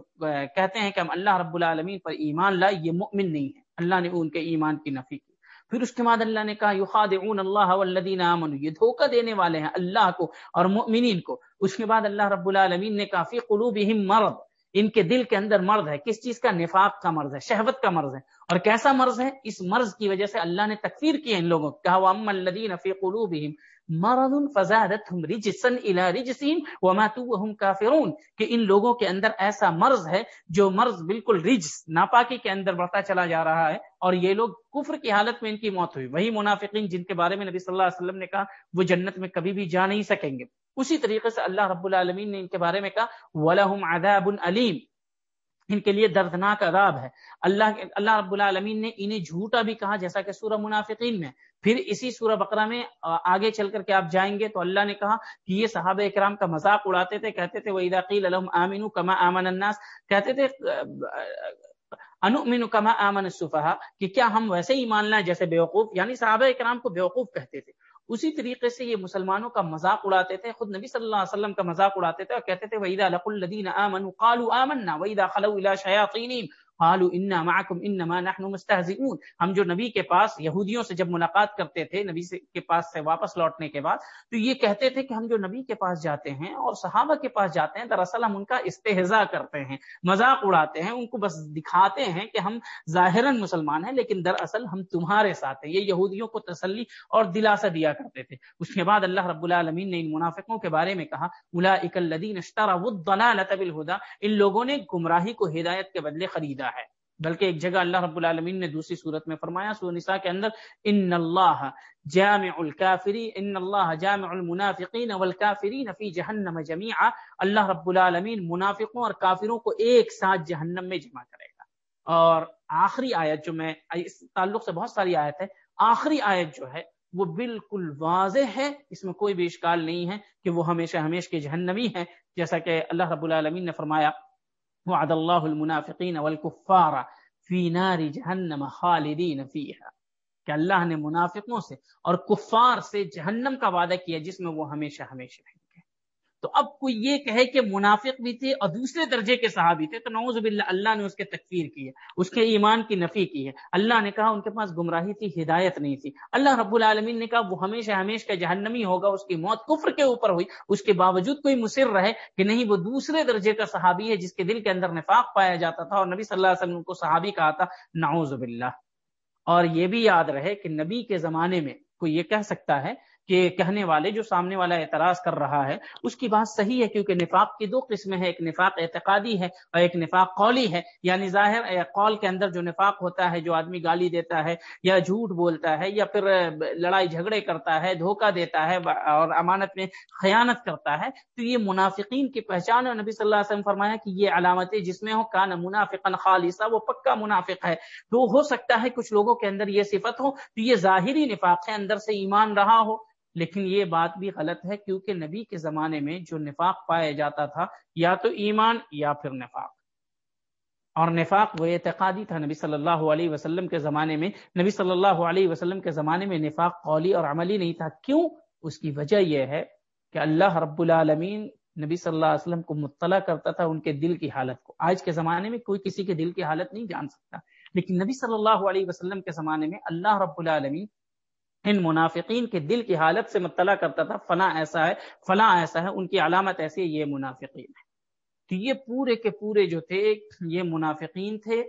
کہتے ہیں کہ ہم اللہ رب العالمین پر ایمان لائے، یہ مؤمن نہیں ہے۔ اللہ نے ان کے ایمان کی نفی کی۔ پھر اس کے بعد اللہ نے کہا، یخادعون اللہ والذین آمنوا، یہ دھوکہ دینے والے ہیں اللہ کو اور مؤمنین کو۔ اس کے بعد اللہ رب العالمین نے کہا، فی قلوبہم مرض، ان کے دل کے اندر مرض ہے۔ کس چیز کا؟ نفاق کا مرض ہے، شہوت کا مرض ہے۔ اور کیسا مرض ہے؟ اس مرض کی وجہ سے اللہ نے تکفیر کی ہے ان لوگوں کہا واما الذین فی قلوبہم مرض فزادتهم رجسا الى رجسهم وماتوا وهم كافرون، کہ ان لوگوں کے اندر ایسا مرض ہے جو مرض بالکل رجس، ناپاکی کے اندر بڑھتا چلا جا رہا ہے اور یہ لوگ کفر کی حالت میں ان کی موت ہوئی۔ وہی منافقین جن کے بارے میں نبی صلی اللہ علیہ وسلم نے کہا، وہ جنت میں کبھی بھی جا نہیں سکیں گے۔ اسی طریقے سے اللہ رب العالمین نے ان کے بارے میں کہا ولہم عذاب علیم ان کے لیے دردناک عذاب ہے۔ اللہ اللہ رب العالمین نے انہیں جھوٹا بھی کہا، جیسا کہ سورہ منافقین میں۔ پھر اسی سورہ بقرہ میں آگے چل کر کے آپ جائیں گے تو اللہ نے کہا کہ یہ صحابہ اکرام کا مذاق اڑاتے تھے، کہتے تھے وہ عیداقیل الحم امین کما امن الناس۔ کہتے تھے انؤمن کما امن الصفحا کہ کیا ہم ویسے ہی مان لیں جیسے بیوقوف؟ یعنی صحابہ اکرام کو بیوقوف کہتے تھے۔ اسی طریقے سے یہ مسلمانوں کا مذاق اڑاتے تھے، خود نبی صلی اللہ علیہ وسلم کا مذاق اڑاتے تھے اور کہتے تھے، وَإِذَا لَقُوا الَّذِينَ آمَنُوا قَالُوا آمَنَّا وَإِذَا خَلَوْا إِلَى شَيَاطِينِهِمْ قالوا انا معكم انما نحن مستهزئون ہم جو نبی کے پاس یہودیوں سے جب ملاقات کرتے تھے، نبی کے پاس سے واپس لوٹنے کے بعد، تو یہ کہتے تھے کہ ہم جو نبی کے پاس جاتے ہیں اور صحابہ کے پاس جاتے ہیں، دراصل ہم ان کا استحضاء کرتے ہیں، مذاق اڑاتے ہیں، ان کو بس دکھاتے ہیں کہ ہم ظاہراً مسلمان ہیں، لیکن دراصل ہم تمہارے ساتھ ہیں۔ یہ یہودیوں کو تسلی اور دلاسا دیا کرتے تھے۔ اس کے بعد اللہ رب العالمین نے ان منافقوں کے بارے میں کہا اولئک الذین اشتروا الضلالۃ بالهدى ان لوگوں نے گمراہی کو ہدایت کے بدلے خریدا بلکہ ایک جگہ اللہ رب العالمین نے دوسری صورت میں فرمایا، سورہ نساء کے اندر، ان اللہ جامع الکافرین ان اللہ جامع المنافقین والکافرین فی جہنم جميعا اللہ رب العالمین منافقوں اور کافروں کو ایک ساتھ جہنم میں جمع کرے گا۔ اور آخری آیت جو میں، اس تعلق سے بہت ساری آیت ہے آخری آیت جو ہے، وہ بالکل واضح ہے، اس میں کوئی بھی اشکال نہیں ہے کہ وہ ہمیشہ ہمیشہ کے جہنمی ہے جیسا کہ اللہ رب العالمین نے فرمایا وعد اللہ المنافقین والکفار فی نار جہنم خالدین فیہا کہ اللہ نے منافقوں سے اور کفار سے جہنم کا وعدہ کیا جس میں وہ ہمیشہ ہمیشہ رہیں۔ تو اب کوئی یہ کہے کہ منافق بھی تھے اور دوسرے درجے کے صحابی تھے، تو نعوذ باللہ اللہ نے اس کے تکفیر کی ہے، اس کے ایمان کی نفی کی ہے۔ اللہ نے کہا ان کے پاس گمراہی تھی، ہدایت نہیں تھی۔ اللہ رب العالمین نے کہا وہ ہمیشہ ہمیشہ کا جہنمی ہوگا، اس کی موت کفر کے اوپر ہوئی۔ اس کے باوجود کوئی مصر رہے کہ نہیں، وہ دوسرے درجے کا صحابی ہے جس کے دل کے اندر نفاق پایا جاتا تھا اور نبی صلی اللہ علیہ وسلم کو صحابی کہا تھا، نعوذ باللہ۔ اور یہ بھی یاد رہے کہ نبی کے زمانے میں کوئی یہ کہہ سکتا ہے کہ کہنے والے جو سامنے والا اعتراض کر رہا ہے، اس کی بات صحیح ہے کیونکہ نفاق کی دو قسمیں ہیں، ایک نفاق اعتقادی ہے اور ایک نفاق قولی ہے۔ یعنی ظاہر قول کے اندر جو نفاق ہوتا ہے، جو آدمی گالی دیتا ہے یا جھوٹ بولتا ہے یا پھر لڑائی جھگڑے کرتا ہے، دھوکہ دیتا ہے اور امانت میں خیانت کرتا ہے، تو یہ منافقین کی پہچان اور نبی صلی اللہ علیہ وسلم فرمایا کہ یہ علامتیں جس میں ہو کان منافقا خالصہ وہ پکا منافق ہے۔ تو ہو سکتا ہے کچھ لوگوں کے اندر یہ صفت ہو، تو یہ ظاہری نفاق ہے، اندر سے ایمان رہا ہو۔ لیکن یہ بات بھی غلط ہے کیونکہ نبی کے زمانے میں جو نفاق پایا جاتا تھا، یا تو ایمان یا پھر نفاق۔ اور نفاق وہ اعتقادی تھا نبی صلی اللہ علیہ وسلم کے زمانے میں۔ نبی صلی اللہ علیہ وسلم کے زمانے میں نفاق قولی اور عملی نہیں تھا۔ کیوں؟ اس کی وجہ یہ ہے کہ اللہ رب العالمین نبی صلی اللہ علیہ وسلم کو مطلع کرتا تھا ان کے دل کی حالت کو۔ آج کے زمانے میں کوئی کسی کے دل کی حالت نہیں جان سکتا۔ لیکن نبی صلی اللہ علیہ وسلم کے زمانے میں اللہ رب العالمین ان منافقین کے دل کی حالت سے مطلع کرتا تھا، فلاں ایسا ہے، فلاں ایسا ہے، ان کی علامت ایسی ہے، یہ منافقین ہے تو یہ پورے کے پورے جو تھے، یہ منافقین تھے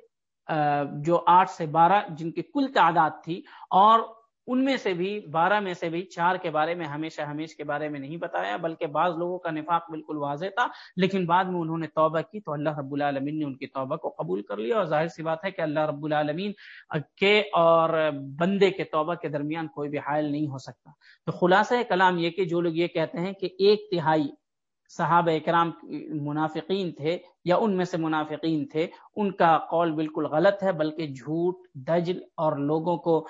جو آٹھ سے بارہ جن کی کل تعداد تھی، اور ان میں سے بھی، بارہ میں سے بھی، چار کے بارے میں ہمیشہ ہمیش کے بارے میں نہیں بتایا، بلکہ بعض لوگوں کا نفاق بالکل واضح تھا۔ لیکن بعد میں انہوں نے توبہ کی تو اللہ رب العالمین نے ان کی توبہ کو قبول کر لیا۔ اور ظاہر سی بات ہے کہ اللہ رب العالمین کے اور بندے کے توبہ کے درمیان کوئی بھی حائل نہیں ہو سکتا۔ تو خلاصہ کلام یہ کہ جو لوگ یہ کہتے ہیں کہ ایک تہائی صحابہ اکرام منافقین تھے یا ان میں سے منافقین تھے، ان کا قول بالکل غلط ہے، بلکہ جھوٹ، دجل اور لوگوں کو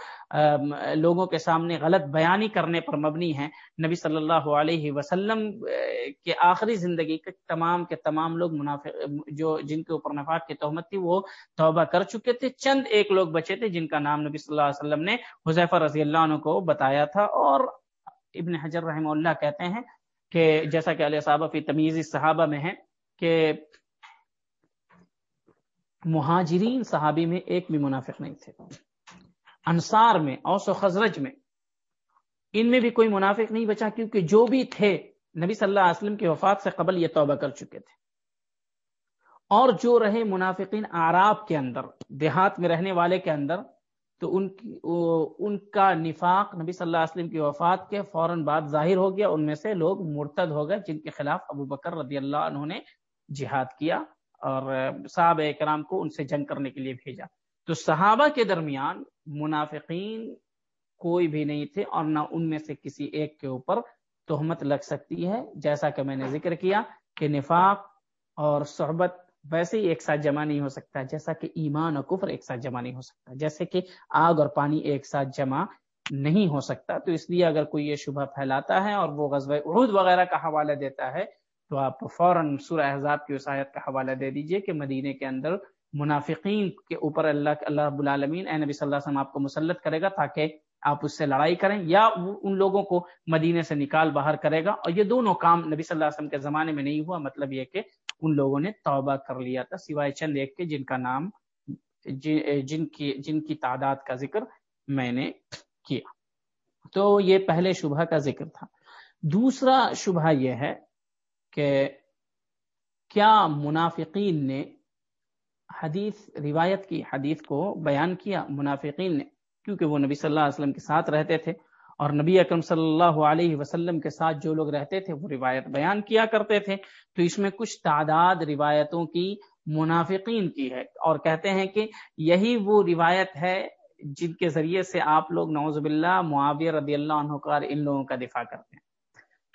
لوگوں کے سامنے غلط بیانی کرنے پر مبنی ہے نبی صلی اللہ علیہ وسلم کے آخری زندگی کے تمام کے تمام لوگ منافق، جو جن کے اوپر نفاق کی تہمت تھی، وہ توبہ کر چکے تھے۔ چند ایک لوگ بچے تھے جن کا نام نبی صلی اللہ علیہ وسلم نے حذیفہ رضی اللہ عنہ کو بتایا تھا۔ اور ابن حجر رحمہ اللہ کہتے ہیں کہ جیسا کہ علیہ صحابہ فی تمیزی صحابہ میں ہے کہ مہاجرین صحابی میں ایک بھی منافق نہیں تھے۔ انصار میں، اوس و خزرج میں ان میں بھی کوئی منافق نہیں بچا کیونکہ جو بھی تھے نبی صلی اللہ علیہ وسلم کی وفات سے قبل یہ توبہ کر چکے تھے۔ اور جو رہے منافقین آراب کے اندر، دیہات میں رہنے والے کے اندر تو ان کی ان کا نفاق نبی صلی اللہ علیہ وسلم کی وفات کے فوراً بعد ظاہر ہو گیا، ان میں سے لوگ مرتد ہو گئے جن کے خلاف ابو بکر رضی اللہ عنہ نے جہاد کیا اور صحابہ اکرام کو ان سے جنگ کرنے کے لیے بھیجا۔ تو صحابہ کے درمیان منافقین کوئی بھی نہیں تھے اور نہ ان میں سے کسی ایک کے اوپر تہمت لگ سکتی ہے۔ جیسا کہ میں نے ذکر کیا کہ نفاق اور صحبت ویسے ہی ایک ساتھ جمع نہیں ہو سکتا، جیسا کہ ایمان اور کفر ایک ساتھ جمع نہیں ہو سکتا۔ جیسے کہ آگ اور پانی ایک ساتھ جمع نہیں ہو سکتا، تو اس لیے اگر کوئی یہ شبہ پھیلاتا ہے اور وہ غزوہ عہد وغیرہ کا حوالہ دیتا ہے، تو آپ فوراً سورہ احزاب کی وسایت کا حوالہ دے دیجیے کہ مدینے کے اندر منافقین کے اوپر اللہ اللہ رب العالمین، اے نبی صلی اللہ علیہ وسلم، آپ کو مسلط کرے گا تاکہ آپ اس سے لڑائی کریں یا ان لوگوں کو مدینے سے نکال باہر کرے گا۔ اور یہ دونوں کام نبی صلی اللہ علیہ وسلم کے زمانے میں نہیں ہوا۔ مطلب یہ کہ ان لوگوں نے توبہ کر لیا تھا، سوائے چند ایک کے جن کا نام، جن کی جن کی تعداد کا ذکر میں نے کیا۔ تو یہ پہلے شبہ کا ذکر تھا۔ دوسرا شبہ یہ ہے کہ کیا منافقین نے حدیث، روایت کی حدیث کو بیان کیا؟ منافقین نے، کیونکہ وہ نبی صلی اللہ علیہ وسلم کے ساتھ رہتے تھے۔ اور نبی اکرم صلی اللہ علیہ وسلم کے ساتھ جو لوگ رہتے تھے، وہ روایت بیان کیا کرتے تھے۔ تو اس میں کچھ تعداد روایتوں کی منافقین کی ہے۔ اور کہتے ہیں کہ یہی وہ روایت ہے جن کے ذریعے سے آپ لوگ نوز باللہ معاویہ رضی اللہ عنہ کا ان لوگوں کا دفاع کرتے ہیں۔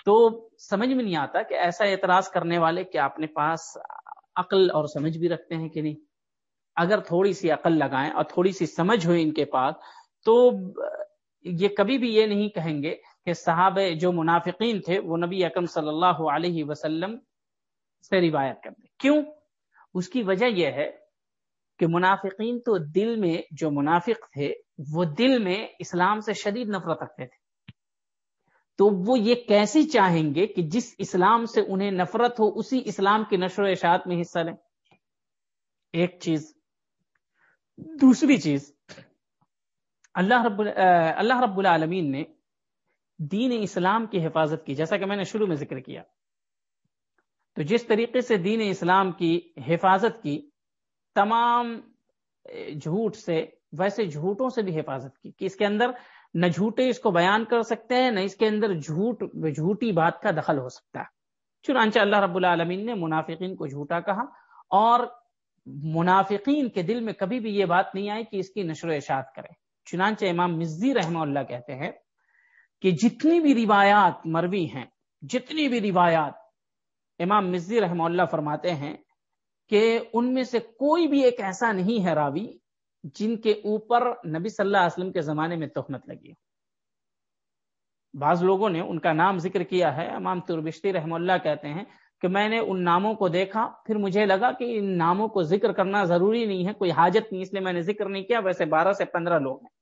تو سمجھ میں نہیں آتا کہ ایسا اعتراض کرنے والے کیا اپنے پاس عقل اور سمجھ بھی رکھتے ہیں کہ نہیں؟ اگر تھوڑی سی عقل لگائیں اور تھوڑی سی سمجھ ہوئی ان کے پاس، تو یہ کبھی بھی یہ نہیں کہیں گے کہ صحابہ جو منافقین تھے وہ نبی اکم صلی اللہ علیہ وسلم سے روایت کر دیں کیوں؟ اس کی وجہ یہ ہے کہ منافقین تو دل میں جو منافق تھے وہ دل میں اسلام سے شدید نفرت رکھتے تھے۔ تو وہ یہ کیسے چاہیں گے کہ جس اسلام سے انہیں نفرت ہو اسی اسلام کی نشر و اشاعت میں حصہ لیں؟ ایک چیز۔ دوسری چیز۔ اللہ رب اللہ رب العالمین نے دین اسلام کی حفاظت کی، جیسا کہ میں نے شروع میں ذکر کیا۔ تو جس طریقے سے دین اسلام کی حفاظت کی، تمام جھوٹ سے، ویسے جھوٹوں سے بھی حفاظت کی، کہ اس کے اندر نہ جھوٹے اس کو بیان کر سکتے ہیں، نہ اس کے اندر جھوٹ، جھوٹی بات کا دخل ہو سکتا ہے۔ چنانچہ اللہ رب العالمین نے منافقین کو جھوٹا کہا اور منافقین کے دل میں کبھی بھی یہ بات نہیں آئی کہ اس کی نشر و اشاعت کرے چنانچہ امام مزی رحمہ اللہ کہتے ہیں کہ جتنی بھی روایات مروی ہیں، جتنی بھی روایات امام مزی رحمہ اللہ فرماتے ہیں کہ ان میں سے کوئی بھی ایک ایسا نہیں ہے راوی جن کے اوپر نبی صلی اللہ علیہ وسلم کے زمانے میں تہمت لگی بعض لوگوں نے ان کا نام ذکر کیا ہے۔ امام تربشتی رحمہ اللہ کہتے ہیں کہ میں نے ان ناموں کو دیکھا، پھر مجھے لگا کہ ان ناموں کو ذکر کرنا ضروری نہیں ہے، کوئی حاجت نہیں، اس لیے میں نے ذکر نہیں کیا۔ ویسے بارہ سے پندرہ لوگ ہیں۔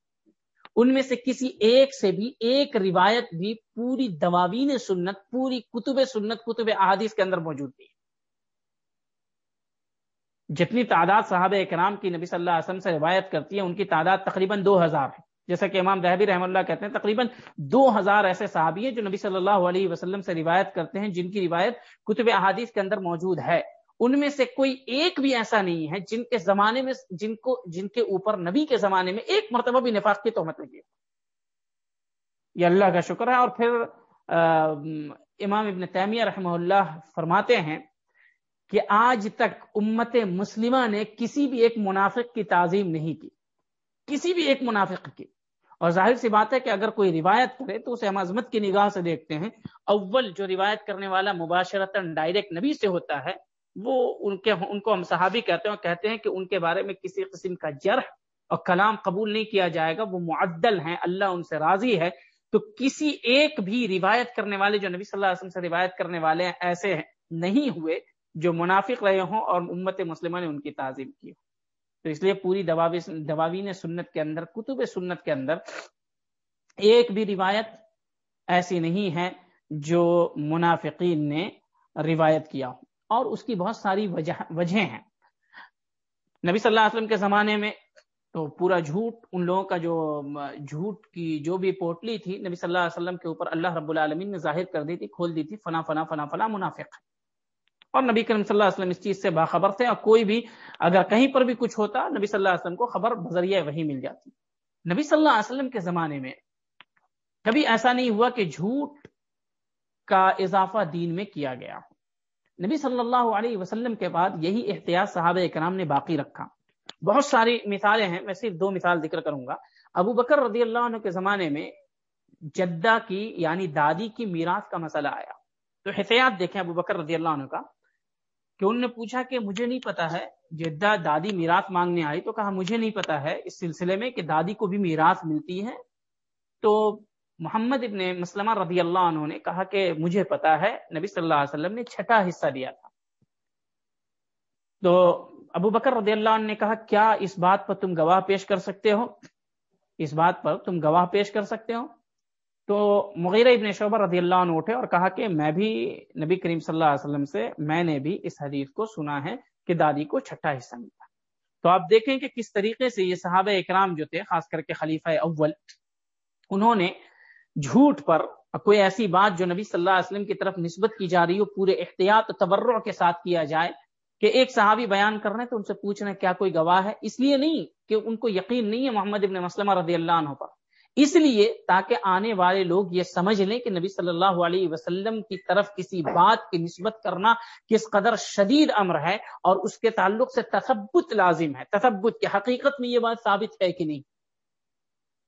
ان میں سے کسی ایک سے بھی ایک روایت بھی پوری دواوین سنت، پوری کتب سنت، کتب احادیث کے اندر موجود نہیں جتنی تعداد صحابہ کرام کی نبی صلی اللہ علیہ وسلم سے روایت کرتی ہے، ان کی تعداد تقریباً دو ہزار ہے۔ جیسا کہ امام دہبی رحم اللہ کہتے ہیں، تقریباً دو ہزار ایسے صحابی ہیں جو نبی صلی اللہ علیہ وسلم سے روایت کرتے ہیں، جن کی روایت کتب احادیث کے اندر موجود ہے۔ ان میں سے کوئی ایک بھی ایسا نہیں ہے جن کے زمانے میں، جن کو، جن کے اوپر نبی کے زمانے میں ایک مرتبہ بھی نفاق کی تہمت لگی یہ اللہ کا شکر ہے۔ اور پھر امام ابن تیمیہ رحمہ اللہ فرماتے ہیں کہ آج تک امت مسلمہ نے کسی بھی ایک منافق کی تعظیم نہیں کی۔ کسی بھی ایک منافق کی۔ اور ظاہر سی بات ہے کہ اگر کوئی روایت کرے تو اسے ہم عظمت کی نگاہ سے دیکھتے ہیں۔ اول جو روایت کرنے والا مباشرتاً ڈائریکٹ نبی سے ہوتا ہے وہ ان کے ان کو ہم صحابی کہتے ہیں کہتے ہیں کہ ان کے بارے میں کسی قسم کا جرح اور کلام قبول نہیں کیا جائے گا، وہ معدل ہیں، اللہ ان سے راضی ہے۔ تو کسی ایک بھی روایت کرنے والے، جو نبی صلی اللہ علیہ وسلم سے روایت کرنے والے ہیں، ایسے نہیں ہوئے جو منافق رہے ہوں اور امت مسلمہ نے ان کی تعظیم کی ہو۔ تو اس لیے پوری دواوین سنت کے اندر، کتب سنت کے اندر ایک بھی روایت ایسی نہیں ہے جو منافقین نے روایت کیا ہو۔ اور اس کی بہت ساری وجہ ہیں۔ نبی صلی اللہ علیہ وسلم کے زمانے میں تو پورا جھوٹ، ان لوگوں کا جو جھوٹ کی جو بھی پوٹلی تھی، نبی صلی اللہ علیہ وسلم کے اوپر اللہ رب العالمین نے ظاہر کر دی تھی، کھول دی تھی، فنا فنا فنا فنا، منافق۔ اور نبی کرم صلی اللہ علیہ وسلم اس چیز سے باخبر تھے۔ اور کوئی بھی اگر کہیں پر بھی کچھ ہوتا، نبی صلی اللہ علیہ وسلم کو خبر بذریعہ وہی مل جاتی۔ نبی صلی اللہ علیہ وسلم کے زمانے میں کبھی ایسا نہیں ہوا کہ جھوٹ کا اضافہ دین میں کیا گیا۔ نبی صلی اللہ علیہ وسلم کے بعد یہی احتیاط صحابہ اکرام نے باقی رکھا۔ بہت ساری مثالیں ہیں، میں صرف دو مثال ذکر کروں گا۔ ابو بکر رضی اللہ عنہ کے زمانے میں جدہ کی یعنی دادی کی میراث کا مسئلہ آیا۔ تو احتیاط دیکھیں ابو بکر رضی اللہ عنہ کا۔ کہ انہوں نے پوچھا کہ مجھے نہیں پتا ہے جدہ دادی میراث مانگنے آئی تو کہا مجھے نہیں پتا ہے اس سلسلے میں کہ دادی کو بھی میراث ملتی ہے۔ تو محمد ابن مسلمہ رضی اللہ عنہ نے کہا کہ مجھے پتا ہے، نبی صلی اللہ علیہ وسلم نے چھٹا حصہ دیا تھا۔ تو ابو بکر رضی اللہ عنہ نے کہا، کیا اس بات پر تم گواہ پیش کر سکتے ہو؟ اس بات پر تم گواہ پیش کر سکتے ہو؟ تو مغیر ابن شعبہ رضی اللہ عنہ اٹھے اور کہا کہ میں بھی نبی کریم صلی اللہ علیہ وسلم سے، میں نے بھی اس حدیث کو سنا ہے کہ دادی کو چھٹا حصہ ملتا تو آپ دیکھیں کہ کس طریقے سے یہ صحابہ اکرام جو تھے، خاص کر کے خلیفہ اول، انہوں نے جھوٹ پر کوئی ایسی بات جو نبی صلی اللہ علیہ وسلم کی طرف نسبت کی جا رہی ہو، پورے احتیاط تبرع کے ساتھ کیا جائے کہ ایک صحابی بیان کر رہے ہیں تو ان سے پوچھنا کیا کوئی گواہ ہے؟ اس لیے نہیں کہ ان کو یقین نہیں ہے محمد ابن مسلمہ رضی اللہ عنہ پر۔ اس لیے تاکہ آنے والے لوگ یہ سمجھ لیں کہ نبی صلی اللہ علیہ وسلم کی طرف کسی بات کی نسبت کرنا کس قدر شدید امر ہے اور اس کے تعلق سے تثبت لازم ہے۔ تثبت کی حقیقت میں یہ بات ثابت ہے کہ نہیں۔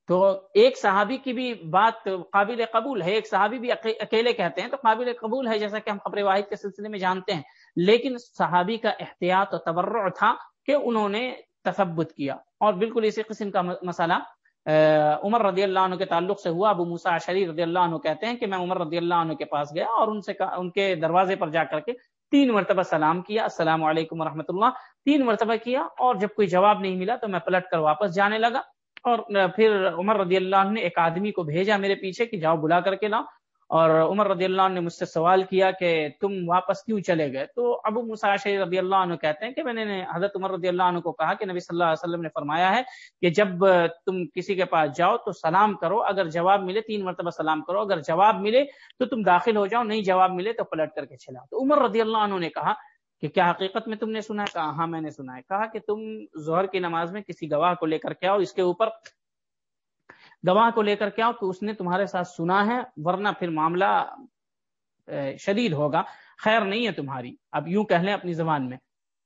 تو ایک صحابی کی بھی بات قابل قبول ہے، ایک صحابی بھی اکیلے کہتے ہیں تو قابل قبول ہے، جیسا کہ ہم خبر واحد کے سلسلے میں جانتے ہیں۔ لیکن صحابی کا احتیاط و تبرع تھا کہ انہوں نے تثبت کیا۔ اور بالکل اسی قسم کا مسئلہ عمر رضی اللہ عنہ کے تعلق سے ہوا۔ ابو موسا شریف رضی اللہ عنہ کہتے ہیں کہ میں عمر رضی اللہ عنہ کے پاس گیا اور ان سے ان کے دروازے پر جا کر کے تین مرتبہ سلام کیا۔ السلام علیکم و اللہ۔ تین مرتبہ کیا اور جب کوئی جواب نہیں ملا تو میں پلٹ کر واپس جانے لگا۔ اور پھر عمر رضی اللہ عنہ نے ایک آدمی کو بھیجا میرے پیچھے کہ جاؤ بلا کر کے لاؤ۔ اور عمر رضی اللہ عنہ نے مجھ سے سوال کیا کہ تم واپس کیوں چلے گئے؟ تو ابو مساشر رضی اللہ عنہ کہتے ہیں کہ میں نے حضرت عمر رضی اللہ عنہ کو کہا کہ نبی صلی اللہ علیہ وسلم نے فرمایا ہے کہ جب تم کسی کے پاس جاؤ تو سلام کرو، اگر جواب ملے تین مرتبہ سلام کرو، اگر جواب ملے تو تم داخل ہو جاؤ، نہیں جواب ملے تو پلٹ کر کے چلا تو عمر رضی اللہ عنہ نے کہا کہ کیا حقیقت میں تم نے سنا ہے؟ کہا ہاں میں نے سنا ہے۔ کہا کہ تم ظہر کی نماز میں کسی گواہ کو لے کر کے آؤ، اس کے اوپر گواہ کو لے کر کے آؤ کہ اس نے تمہارے ساتھ سنا ہے، ورنہ پھر معاملہ شدید ہوگا۔ خیر نہیں ہے تمہاری۔ اب یوں کہہ لیں اپنی زبان میں۔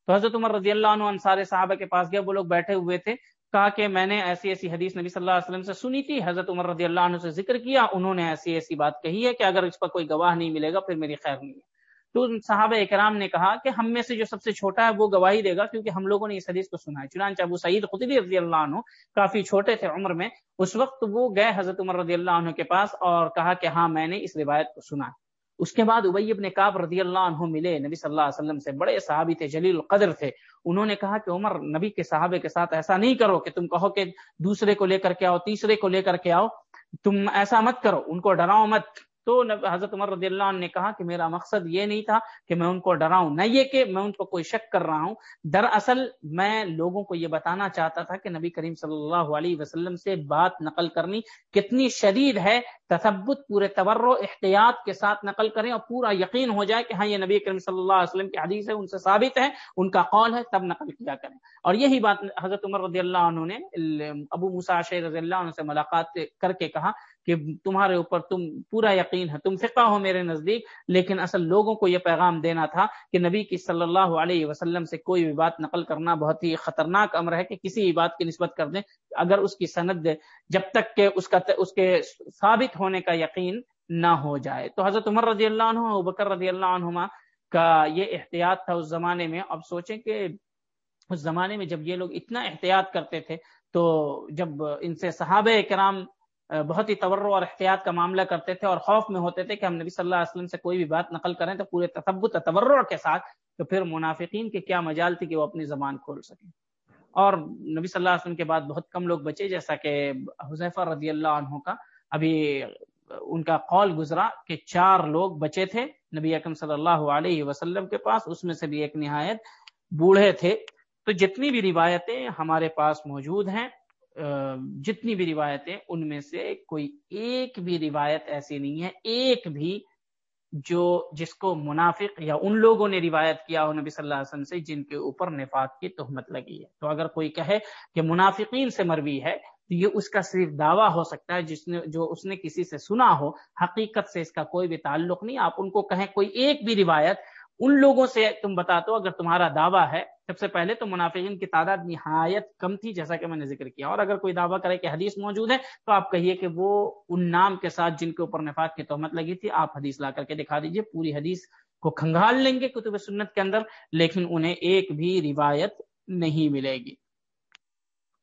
تو حضرت عمر رضی اللہ عنہ انصار صحابہ کے پاس گیا وہ لوگ بیٹھے ہوئے تھے۔ کہا کہ میں نے ایسی ایسی حدیث نبی صلی اللہ علیہ وسلم سے سنی تھی، حضرت عمر رضی اللہ عنہ سے ذکر کیا، انہوں نے ایسی ایسی بات کہی ہے کہ اگر اس پر کوئی گواہ نہیں ملے گا، پھر میری خیر نہیں ہے۔ تو صحابہ اکرام نے کہا کہ ہم میں سے جو سب سے چھوٹا ہے وہ گواہی دے گا کیونکہ ہم لوگوں نے اس حدیث کو سنا ہے۔ چنانچہ ابو سعید خطبی رضی اللہ عنہ کافی چھوٹے تھے عمر میں، اس وقت وہ گئے حضرت عمر رضی اللہ عنہ کے پاس اور کہا کہ ہاں میں نے اس روایت کو سنا۔ ہے اس کے بعد ابی ابن کعب رضی اللہ عنہ ملے۔ نبی صلی اللہ علیہ وسلم سے بڑے صحابی تھے، جلیل القدر تھے۔ انہوں نے کہا کہ عمر، نبی کے صحابے کے ساتھ ایسا نہیں کرو کہ تم کہو کہ دوسرے کو لے کر کے آؤ، تیسرے کو لے کر کے آؤ۔ تم ایسا مت کرو، ان کو ڈراؤ مت۔ تو حضرت عمر رضی اللہ عنہ نے کہا کہ میرا مقصد یہ نہیں تھا کہ میں ان کو ڈراؤں، نہ یہ کہ میں ان کو کوئی شک کر رہا ہوں۔ دراصل میں لوگوں کو یہ بتانا چاہتا تھا کہ نبی کریم صلی اللہ علیہ وسلم سے بات نقل کرنی کتنی شدید ہے، تثبت، پورے تور و احتیاط کے ساتھ نقل کریں اور پورا یقین ہو جائے کہ ہاں یہ نبی کریم صلی اللہ علیہ وسلم کی حدیث ہے، ان سے ثابت ہے، ان کا قول ہے، تب نقل کیا کریں۔ اور یہی بات حضرت عمر رضی اللہ عنہ نے ابو مساشر رضی اللہ عنہ سے ملاقات کر کے کہا کہ تمہارے اوپر تم پورا یقین ہے، تم فقہ ہو میرے نزدیک، لیکن اصل لوگوں کو یہ پیغام دینا تھا کہ نبی کی صلی اللہ علیہ وسلم سے کوئی بھی بات نقل کرنا بہت ہی خطرناک امر ہے کہ کسی بھی بات کی نسبت کر دیں۔ اگر اس کی سند جب تک کہ اس کا اس کے ثابت ہونے کا یقین نہ ہو جائے۔ تو حضرت عمر رضی اللہ عنہ بکر رضی اللہ عنہما کا یہ احتیاط تھا اس زمانے میں۔ اب سوچیں کہ اس زمانے میں جب یہ لوگ اتنا احتیاط کرتے تھے، تو جب ان سے صحابہ کرام بہت ہی تورع اور احتیاط کا معاملہ کرتے تھے اور خوف میں ہوتے تھے کہ ہم نبی صلی اللہ علیہ وسلم سے کوئی بھی بات نقل کریں تو پورے تصبت تورع کے ساتھ تو پھر منافقین کے کیا مجال تھی کہ وہ اپنی زبان کھول سکیں۔ اور نبی صلی اللہ علیہ وسلم کے بعد بہت کم لوگ بچے، جیسا کہ حذیفہ رضی اللہ عنہ کا ابھی ان کا قول گزرا کہ چار لوگ بچے تھے نبی اکم صلی اللہ علیہ وسلم کے پاس، اس میں سے بھی ایک نہایت بوڑھے تھے۔ تو جتنی بھی روایتیں ہمارے پاس موجود ہیں جتنی بھی روایتیں ان میں سے کوئی ایک بھی روایت ایسی نہیں ہے۔ ایک بھی جو جس کو منافق یا ان لوگوں نے روایت کیا ہو نبی صلی اللہ علیہ وسلم سے، جن کے اوپر نفاق کی تہمت لگی ہے۔ تو اگر کوئی کہے کہ منافقین سے مروی ہے، تو یہ اس کا صرف دعویٰ ہو سکتا ہے جس نے، جو اس نے کسی سے سنا ہو، حقیقت سے اس کا کوئی بھی تعلق نہیں۔ آپ ان کو کہیں کوئی ایک بھی روایت ان لوگوں سے تم بتا دو اگر تمہارا دعویٰ ہے، سب سے پہلے تو منافقین کی تعداد نہایت کم تھی، جیسا کہ میں نے ذکر کیا۔ اور اگر کوئی دعویٰ کرے کہ حدیث موجود ہے، تو آپ کہیے کہ وہ ان نام کے ساتھ جن کے اوپر نفاق کی تہمت لگی تھی، آپ حدیث لا کر کے دکھا دیجیے، پوری حدیث کو کھنگال لیں گے کتب سنت کے اندر، لیکن انہیں ایک بھی روایت نہیں ملے گی۔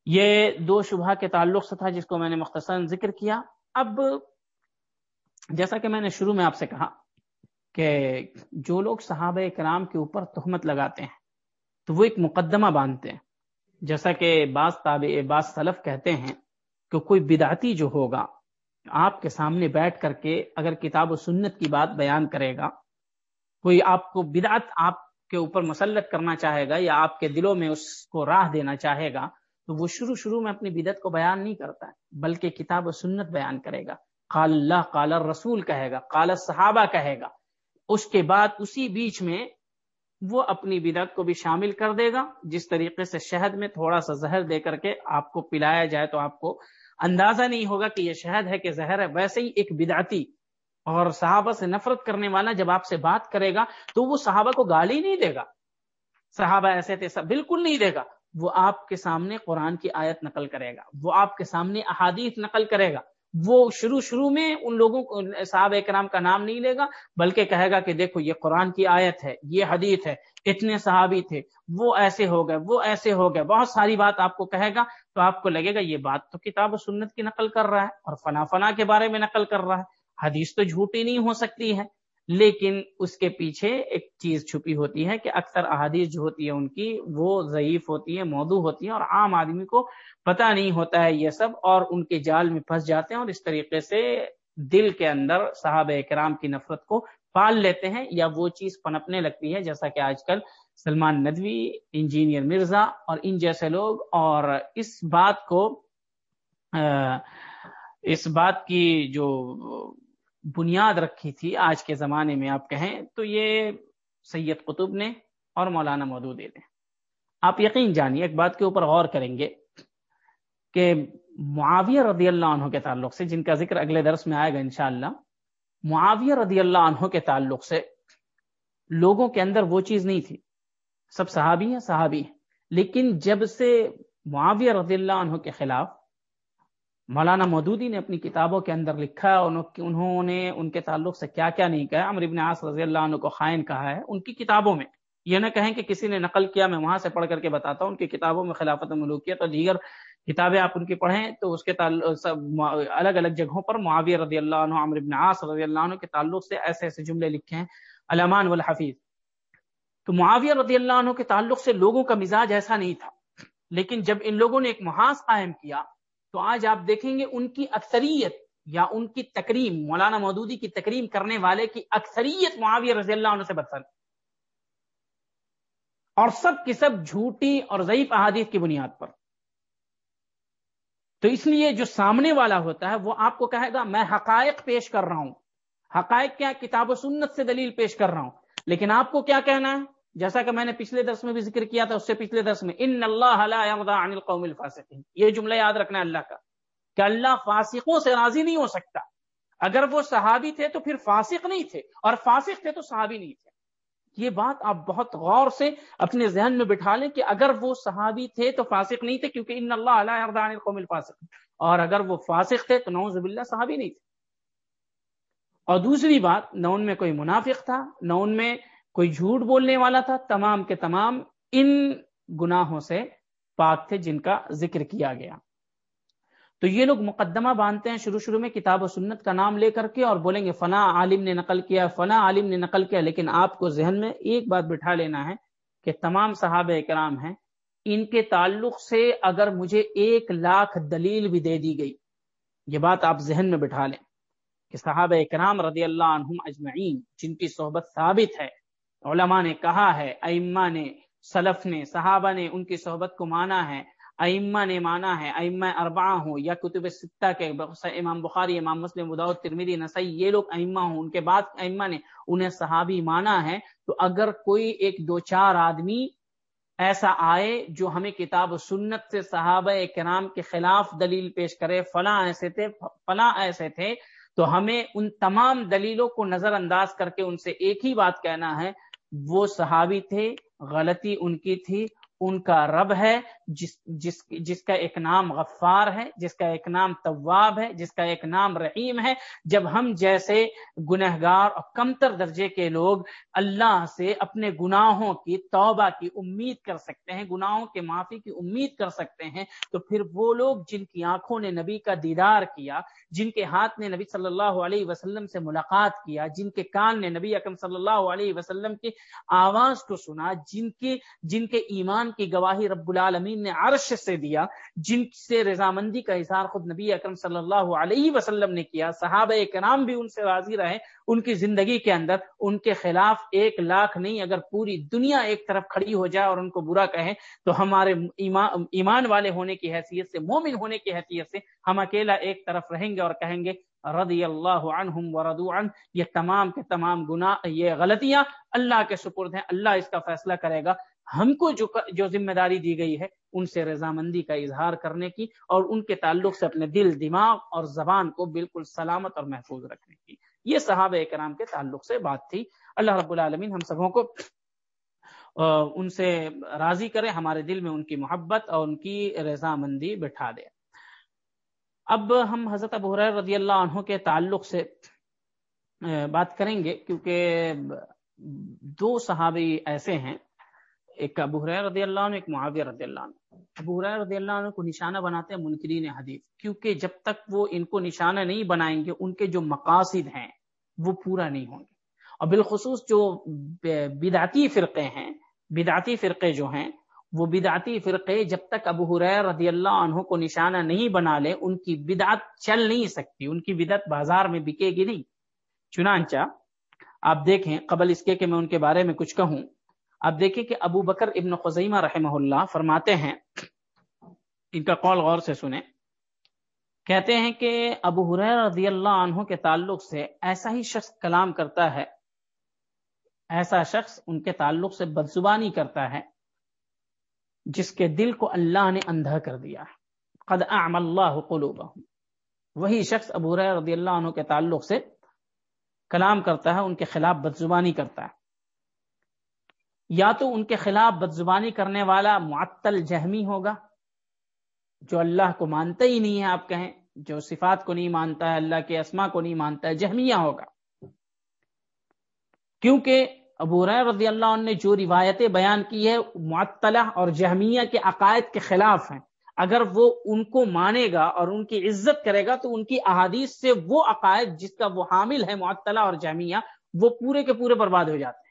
یہ دو شبہ کے تعلق سے تھا جس کو میں نے مختصر ذکر کیا۔ اب جیسا کہ میں نے شروع میں آپ سے کہا کہ جو لوگ صحابہ کرام کے اوپر تہمت لگاتے ہیں، تو وہ ایک مقدمہ باندھتے ہیں۔ جیسا کہ بعض تابع، بعض سلف کہتے ہیں کہ کوئی بدعتی جو ہوگا، آپ کے سامنے بیٹھ کر کے اگر کتاب و سنت کی بات بیان کرے گا، کوئی آپ کو بدعت آپ کے اوپر مسلط کرنا چاہے گا یا آپ کے دلوں میں اس کو راہ دینا چاہے گا، تو وہ شروع شروع میں اپنی بدعت کو بیان نہیں کرتا ہے، بلکہ کتاب و سنت بیان کرے گا۔ قال اللہ، قال رسول کہے گا، قال صحابہ کہے گا۔ اس کے بعد اسی بیچ میں وہ اپنی بدعت کو بھی شامل کر دے گا۔ جس طریقے سے شہد میں تھوڑا سا زہر دے کر کے آپ کو پلایا جائے تو آپ کو اندازہ نہیں ہوگا کہ یہ شہد ہے کہ زہر ہے۔ ویسے ہی ایک بدعتی اور صحابہ سے نفرت کرنے والا جب آپ سے بات کرے گا تو وہ صحابہ کو گالی نہیں دے گا۔ صحابہ ایسے تھے بالکل نہیں دے گا۔ وہ آپ کے سامنے قرآن کی آیت نقل کرے گا۔ وہ آپ کے سامنے احادیث نقل کرے گا۔ وہ شروع شروع میں ان لوگوں کو صاحب کرام کا نام نہیں لے گا، بلکہ کہے گا کہ دیکھو یہ قرآن کی آیت ہے، یہ حدیث ہے، اتنے صحابی تھے، وہ ایسے ہو گئے، وہ ایسے ہو گئے، بہت ساری بات آپ کو کہے گا تو آپ کو لگے گا یہ بات تو کتاب و سنت کی نقل کر رہا ہے اور فنا فنا کے بارے میں نقل کر رہا ہے، حدیث تو جھوٹی نہیں ہو سکتی ہے۔ لیکن اس کے پیچھے ایک چیز چھپی ہوتی ہے کہ اکثر احادیث جو ہوتی ہے ان کی وہ ضعیف ہوتی ہے موضوع ہوتی ہے اور عام آدمی کو پتہ نہیں ہوتا ہے یہ سب اور ان کے جال میں پھنس جاتے ہیں اور اس طریقے سے دل کے اندر صحابہ کرام کی نفرت کو پال لیتے ہیں یا وہ چیز پنپنے لگتی ہے جیسا کہ آج کل سلمان ندوی، انجینئر مرزا اور ان جیسے لوگ اور اس بات کو اس بات کی جو بنیاد رکھی تھی آج کے زمانے میں آپ کہیں، تو یہ سید قطب نے اور مولانا مودود نے۔ آپ یقین جانیے، ایک بات کے اوپر غور کریں گے کہ معاویہ رضی اللہ عنہ کے تعلق سے، جن کا ذکر اگلے درس میں آئے گا انشاءاللہ، معاویہ رضی اللہ عنہ کے تعلق سے لوگوں کے اندر وہ چیز نہیں تھی۔ سب صحابی ہیں صحابی ہیں۔ لیکن جب سے معاویہ رضی اللہ عنہ کے خلاف مولانا مودودی نے اپنی کتابوں کے اندر لکھا انہوں نے ان کے تعلق سے کیا کیا نہیں کہا ابن عاص رضی اللہ عنہ کو خائن کہا ہے ان کی کتابوں میں۔ یہ نہ کہیں کہ کسی نے نقل کیا، میں وہاں سے پڑھ کر کے بتاتا ہوں۔ ان کی کتابوں میں خلافت ملوکیت اور دیگر کتابیں آپ ان کی پڑھیں تو اس کے تعلق الگ الگ جگہوں پر معاویہ رضی اللہ عنہ عمر ابن عاص رضی اللہ عنہ کے تعلق سے ایسے ایسے جملے لکھے ہیں۔ علامان والحفیظ۔ تو معاویہ رضی اللہ عنہ کے تعلق سے لوگوں کا مزاج ایسا نہیں تھا، لیکن جب ان لوگوں نے ایک محاذ قائم کیا تو آج آپ دیکھیں گے ان کی اکثریت یا ان کی تکریم، مولانا مودودی کی تکریم کرنے والے کی اکثریت معاویہ رضی اللہ عنہ سے بدسر اور سب کی سب جھوٹی اور ضعیف احادیث کی بنیاد پر۔ تو اس لیے جو سامنے والا ہوتا ہے وہ آپ کو کہے گا، میں حقائق پیش کر رہا ہوں۔ حقائق کیا؟ کتاب و سنت سے دلیل پیش کر رہا ہوں۔ لیکن آپ کو کیا کہنا ہے؟ جیسا کہ میں نے پچھلے درس میں بھی ذکر کیا تھا، اس سے پچھلے درس میں، ان اللہ عن القوم الفاسقین۔ یہ جملہ یاد رکھنا ہے اللہ کا، کہ اللہ فاسقوں سے راضی نہیں ہو سکتا۔ اگر وہ صحابی تھے تو پھر فاسق نہیں تھے، اور فاسق تھے تو صحابی نہیں تھے۔ یہ بات آپ بہت غور سے اپنے ذہن میں بٹھا لیں کہ اگر وہ صحابی تھے تو فاسق نہیں تھے، کیونکہ ان اللہ علیہ القوم الفاسق اور اگر وہ فاسق تھے تو نوز باللہ صحابی نہیں تھے۔ اور دوسری بات، نہ ان میں کوئی منافق تھا، نہ ان میں کوئی جھوٹ بولنے والا تھا، تمام کے تمام ان گناہوں سے پاک تھے جن کا ذکر کیا گیا۔ تو یہ لوگ مقدمہ باندھتے ہیں شروع شروع میں کتاب و سنت کا نام لے کر کے اور بولیں گے فنا عالم نے نقل کیا فنا عالم نے نقل کیا، لیکن آپ کو ذہن میں ایک بات بٹھا لینا ہے کہ تمام صحابہ کرام ہیں، ان کے تعلق سے اگر مجھے ایک لاکھ دلیل بھی دے دی گئی، یہ بات آپ ذہن میں بٹھا لیں کہ صحابہ کرام رضی اللہ عنہم اجمعین، جن کی صحبت ثابت ہے علماء نے کہا ہے، ائمہ نے، سلف نے، صحابہ نے ان کی صحبت کو مانا ہے، ائمہ نے مانا ہے، ائمہ اربع ہوں، یا کتب ستہ کے امام بخاری، امام مسلم وداؤد ترمیری نسائی، یہ لوگ ائمہ ہوں، ان کے بعد ائمہ نے انہیں صحابی مانا ہے، تو اگر کوئی ایک دو چار آدمی ایسا آئے جو ہمیں کتاب و سنت سے صحابہ کرام کے خلاف دلیل پیش کرے، فلاں ایسے تھے، فلاں ایسے تھے، تو ہمیں ان تمام دلیلوں کو نظر انداز کر کے ان سے ایک ہی بات کہنا ہے وہ صحابی تھے غلطی ان کی تھی ان کا رب ہے، جس جس جس کا ایک نام غفار ہے، جس کا ایک نام طواب ہے، جس کا ایک نام رحیم ہے۔ جب ہم جیسے گنہگار اور کمتر درجے کے لوگ اللہ سے اپنے گناہوں کی توبہ کی امید کر سکتے ہیں، گناہوں کے معافی کی امید کر سکتے ہیں، تو پھر وہ لوگ جن کی آنکھوں نے نبی کا دیدار کیا، جن کے ہاتھ نے نبی صلی اللہ علیہ وسلم سے ملاقات کیا، جن کے کان نے نبی اکم صلی اللہ علیہ وسلم کی آواز کو سنا، جن کے جن کے ایمان کی گواہی رب العالمین نے عرش سے دیا، جن سے رضامندی کا اظہار خود نبی اکرم صلی اللہ علیہ وسلم نے کیا۔ صحابہ کرام بھی ان سے راضی رہے، ان کی زندگی کے اندر ان کے خلاف ایک لاکھ نہیں، اگر پوری دنیا ایک طرف کھڑی ہو جائے اور ان کو برا کہیں تو ہمارے ایمان والے ہونے کی حیثیت سے، مومن ہونے کی حیثیت سے ہم اکیلا ایک طرف رہیں گے اور کہیں گے، رضی اللہ عنہم وردو عن یہ تمام کے تمام گناہ، یہ غلطیاں اللہ کے سپرد ہیں، اللہ اس کا فیصلہ کرے گا۔ ہم کو جو جو ذمہ داری دی گئی ہے، ان سے رضامندی کا اظہار کرنے کی اور ان کے تعلق سے اپنے دل، دماغ اور زبان کو بالکل سلامت اور محفوظ رکھنے کی۔ یہ صحابہ کرام کے تعلق سے بات تھی۔ اللہ رب العالمین ہم سبوں کو ان سے راضی کرے، ہمارے دل میں ان کی محبت اور ان کی رضامندی بٹھا دے۔ اب ہم حضرت ابو رضی اللہ عنہ کے تعلق سے بات کریں گے کیونکہ دو صحابی ایسے ہیں۔ ایک ابو حریر رضی اللہ عنہ، ایک معاویہ رضی اللہ عنہ۔ ابو حریر رضی اللہ عنہ کو نشانہ بناتے ہیں منکرین حدیث، کیونکہ جب تک وہ ان کو نشانہ نہیں بنائیں گے، ان کے جو مقاصد ہیں، وہ پورا نہیں ہوں گے۔ اور بالخصوص جو بدعتی فرقے ہیں، بدعتی فرقے جو ہیں، وہ بدعتی فرقے جب تک ابو حریر رضی اللہ عنہ کو نشانہ نہیں بنا لے، ان کی بدعت چل نہیں سکتی، ان کی بدعت بازار میں بکے گی نہیں۔ چنانچہ آپ دیکھیں، قبل اس کے کہ میں ان کے بارے میں کچھ کہوں اب دیکھیں کہ ابو بکر ابن خزیمہ رحمہ اللہ فرماتے ہیں، ان کا قول غور سے سنیں۔ کہتے ہیں کہ ابو حریر رضی اللہ عنہ کے تعلق سے ایسا ہی شخص کلام کرتا ہے، ایسا شخص ان کے تعلق سے بدزبانی کرتا ہے، جس کے دل کو اللہ نے اندھا کر دیا۔ قد اعم اللہ قلوبہم۔ وہی شخص ابو حریر رضی اللہ عنہ کے تعلق سے کلام کرتا ہے، ان کے خلاف بدزبانی کرتا ہے۔ یا تو ان کے خلاف بدزبانی کرنے والا معطل جہمی ہوگا، جو اللہ کو مانتا ہی نہیں ہے، آپ کہیں، جو صفات کو نہیں مانتا ہے، اللہ کے اسما کو نہیں مانتا ہے، جہمیہ ہوگا۔ کیونکہ ابو رضی اللہ عنہ نے جو روایتیں بیان کی ہے معطلہ اور جہمیہ کے عقائد کے خلاف ہیں۔ اگر وہ ان کو مانے گا اور ان کی عزت کرے گا، تو ان کی احادیث سے وہ عقائد جس کا وہ حامل ہے، معطلہ اور جہمیہ، وہ پورے کے پورے برباد ہو جاتے ہیں۔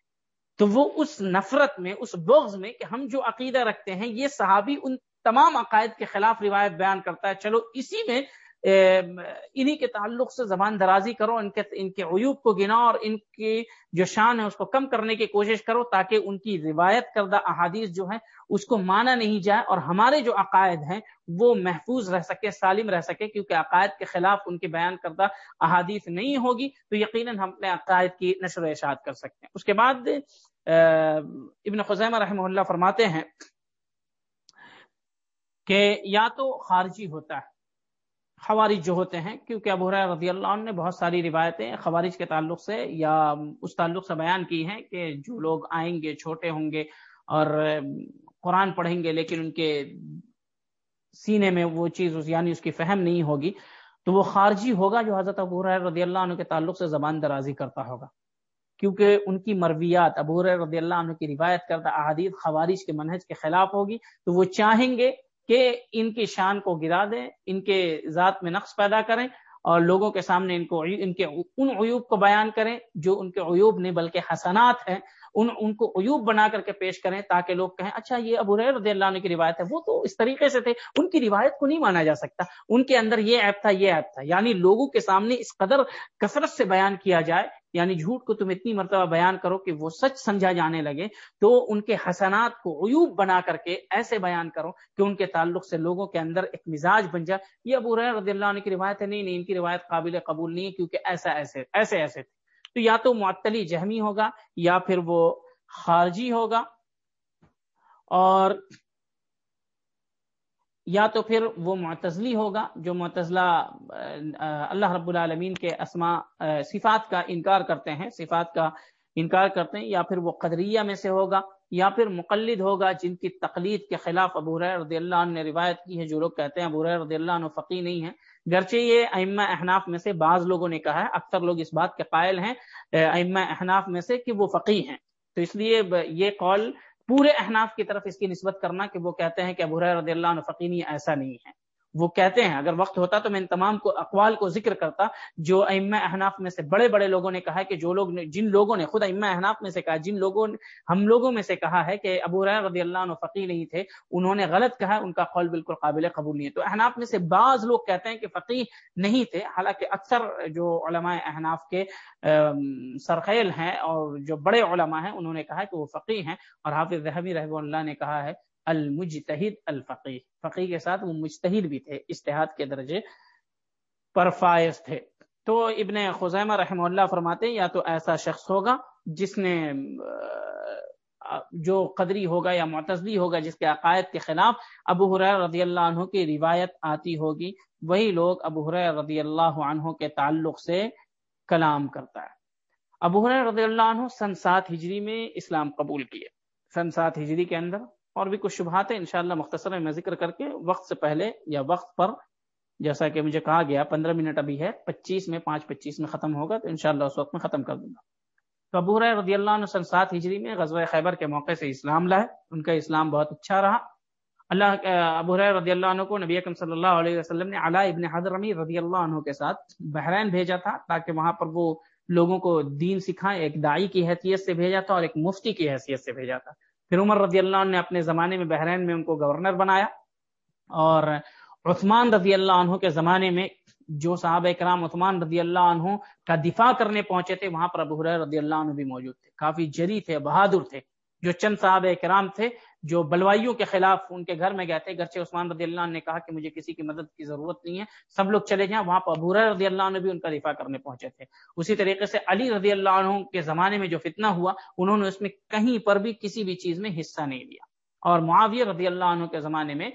تو وہ اس نفرت میں، اس بغض میں کہ ہم جو عقیدہ رکھتے ہیں، یہ صحابی ان تمام عقائد کے خلاف روایت بیان کرتا ہے۔ چلو، اسی میں انہی کے تعلق سے زبان درازی کرو، ان کے ان کے عیوب کو گنا اور ان کی جو شان ہے اس کو کم کرنے کی کوشش کرو تاکہ ان کی روایت کردہ احادیث جو ہے اس کو مانا نہیں جائے اور ہمارے جو عقائد ہیں وہ محفوظ رہ سکے، سالم رہ سکے، کیونکہ عقائد کے خلاف ان کی بیان کردہ احادیث نہیں ہوگی تو یقیناً ہم اپنے عقائد کی نشر و اشاعت کر سکتے ہیں۔ اس کے بعد ابن خزیمہ رحمہ اللہ فرماتے ہیں کہ یا تو خارجی ہوتا ہے خوارج جو ہوتے ہیں، کیونکہ ابو رضی اللہ عنہ نے بہت ساری روایتیں خوارج کے تعلق سے یا اس تعلق سے بیان کی ہیں کہ جو لوگ آئیں گے، چھوٹے ہوں گے اور قرآن پڑھیں گے، لیکن ان کے سینے میں وہ چیز یعنی اس کی فہم نہیں ہوگی، تو وہ خارجی ہوگا جو حضرت ابو رضی اللہ عنہ کے تعلق سے زبان درازی کرتا ہوگا۔ کیونکہ ان کی مرویات، ابو رضی اللہ عنہ کی روایت کرتا احادیث خوارج کے منہج کے خلاف ہوگی، تو وہ چاہیں گے کہ ان کی شان کو گرا دیں، ان کے ذات میں نقص پیدا کریں اور لوگوں کے سامنے ان کو ان کے ان عیوب کو بیان کریں جو ان کے عیوب نہیں بلکہ حسنات ہیں۔ ان ان کو عیوب بنا کر کے پیش کریں تاکہ لوگ کہیں اچھا یہ ابو رضی اللہ عنہ کی روایت ہے، وہ تو اس طریقے سے تھے، ان کی روایت کو نہیں مانا جا سکتا۔ ان کے اندر یہ ایپ تھا، یہ ایپ تھا۔ یعنی لوگوں کے سامنے اس قدر کثرت سے بیان کیا جائے یعنی جھوٹ کو تم اتنی مرتبہ بیان کرو کہ وہ سچ سمجھا جانے لگے، تو ان کے حسنات کو عیوب بنا کر کے ایسے بیان کرو کہ ان کے تعلق سے لوگوں کے اندر ایک مزاج بن جائے۔ یہ ابو رضی اللہ عنہ کی روایت ہے، نہیں نہیں، ان کی روایت قابل قبول نہیں ہے، کیونکہ ایسا ایسے ایسے ایسے تھے۔ تو یا تو معطلی جہمی ہوگا یا پھر وہ خارجی ہوگا اور یا تو پھر وہ معتزلی ہوگا جو معتزلہ، اللہ رب العالمین کے اسما صفات کا انکار کرتے ہیں، صفات کا انکار کرتے ہیں، یا پھر وہ قدریہ میں سے ہوگا یا پھر مقلد ہوگا جن کی تقلید کے خلاف ابو رضی اللہ عنہ نے روایت کی ہے، جو لوگ کہتے ہیں ابو رضی اللہ عنہ فقی نہیں ہے گرچہ یہ ائمہ احناف میں سے بعض لوگوں نے کہا ہے، اکثر لوگ اس بات کے قائل ہیں ائمہ احناف میں سے کہ وہ فقی ہیں۔ تو اس لیے یہ قول پورے احناف کی طرف اس کی نسبت کرنا کہ وہ کہتے ہیں کہ ابو رضی اللہ عنہ فقینی ایسا نہیں ہے۔ وہ کہتے ہیں، اگر وقت ہوتا تو میں ان تمام کو اقوال کو ذکر کرتا، جو ائمہ احناف میں سے بڑے بڑے لوگوں نے کہا کہ جو لوگ جن لوگوں نے، خود ائمہ احناف میں سے کہا، جن لوگوں نے، ہم لوگوں میں سے کہا ہے کہ ابو رضی اللہ عنہ فقی نہیں تھے، انہوں نے غلط کہا، ان کا قول بالکل قابل قبول نہیں ہے۔ تو احناف میں سے بعض لوگ کہتے ہیں کہ فقی نہیں تھے، حالانکہ اکثر جو علماء احناف کے سرخیل ہیں اور جو بڑے علماء ہیں، انہوں نے کہا کہ وہ فقی ہیں اور حافظ ذہبی رحمہ اللہ نے کہا ہے المجتہد الفقی فقی کے ساتھ وہ مجتہد بھی تھے اشتہاد کے درجے پر فائز تھے۔ تو ابن خزیمہ رحمہ اللہ فرماتے یا تو ایسا شخص ہوگا جس نے جو قدری ہوگا یا معتزلی ہوگا، جس کے عقائد کے خلاف ابو حریر رضی اللہ عنہ کی روایت آتی ہوگی، وہی لوگ ابو حریر رضی اللہ عنہ کے تعلق سے کلام کرتا ہے۔ ابو حریر رضی اللہ عنہ سن سات ہجری میں اسلام قبول کیے۔ سن سات ہجری کے اندر اور بھی کچھ شبہات ہیں، انشاءاللہ مختصر میں ذکر کر کے وقت سے پہلے یا وقت پر، جیسا کہ مجھے کہا گیا، پندرہ منٹ ابھی ہے، پچیس میں، پانچ پچیس میں ختم ہوگا، تو انشاءاللہ اس وقت میں ختم کر دوں گا۔ تو ابو رضی اللہ عنہ سن سات ہجری میں غزوہ خیبر کے موقع سے اسلام لائے ان کا اسلام بہت اچھا رہا۔ اللہ، ابو رضی اللہ عنہ کو نبی اکم صلی اللہ علیہ وسلم نے علاء ابن حضرمی رضی اللہ عنہ کے ساتھ بحرین بھیجا تھا، تاکہ وہاں پر وہ لوگوں کو دین سکھائیں، ایک دائی کی حیثیت سے بھیجا تھا اور ایک مفتی کی حیثیت سے بھیجا تھا۔ پھر عمر رضی اللہ عنہ نے اپنے زمانے میں بحرین میں ان کو گورنر بنایا اور عثمان رضی اللہ عنہ کے زمانے میں جو صحابہ کرام عثمان رضی اللہ عنہ کا دفاع کرنے پہنچے تھے، وہاں پر ابو رضی اللہ عنہ بھی موجود تھے۔ کافی جری تھے، بہادر تھے، جو چند صحابہ کرام تھے جو بلوائیوں کے خلاف ان کے گھر میں گئے تھے، گرچہ عثمان رضی اللہ عنہ نے کہا کہ مجھے کسی کی مدد کی ضرورت نہیں ہے، سب لوگ چلے جائیں، وہاں پر ابور رضی اللہ عنہ بھی ان کا دفاع کرنے پہنچے تھے۔ اسی طریقے سے علی رضی اللہ عنہ کے زمانے میں جو فتنہ ہوا، انہوں نے اس میں کہیں پر بھی کسی بھی چیز میں حصہ نہیں لیا۔ اور معاویہ رضی اللہ عنہ کے زمانے میں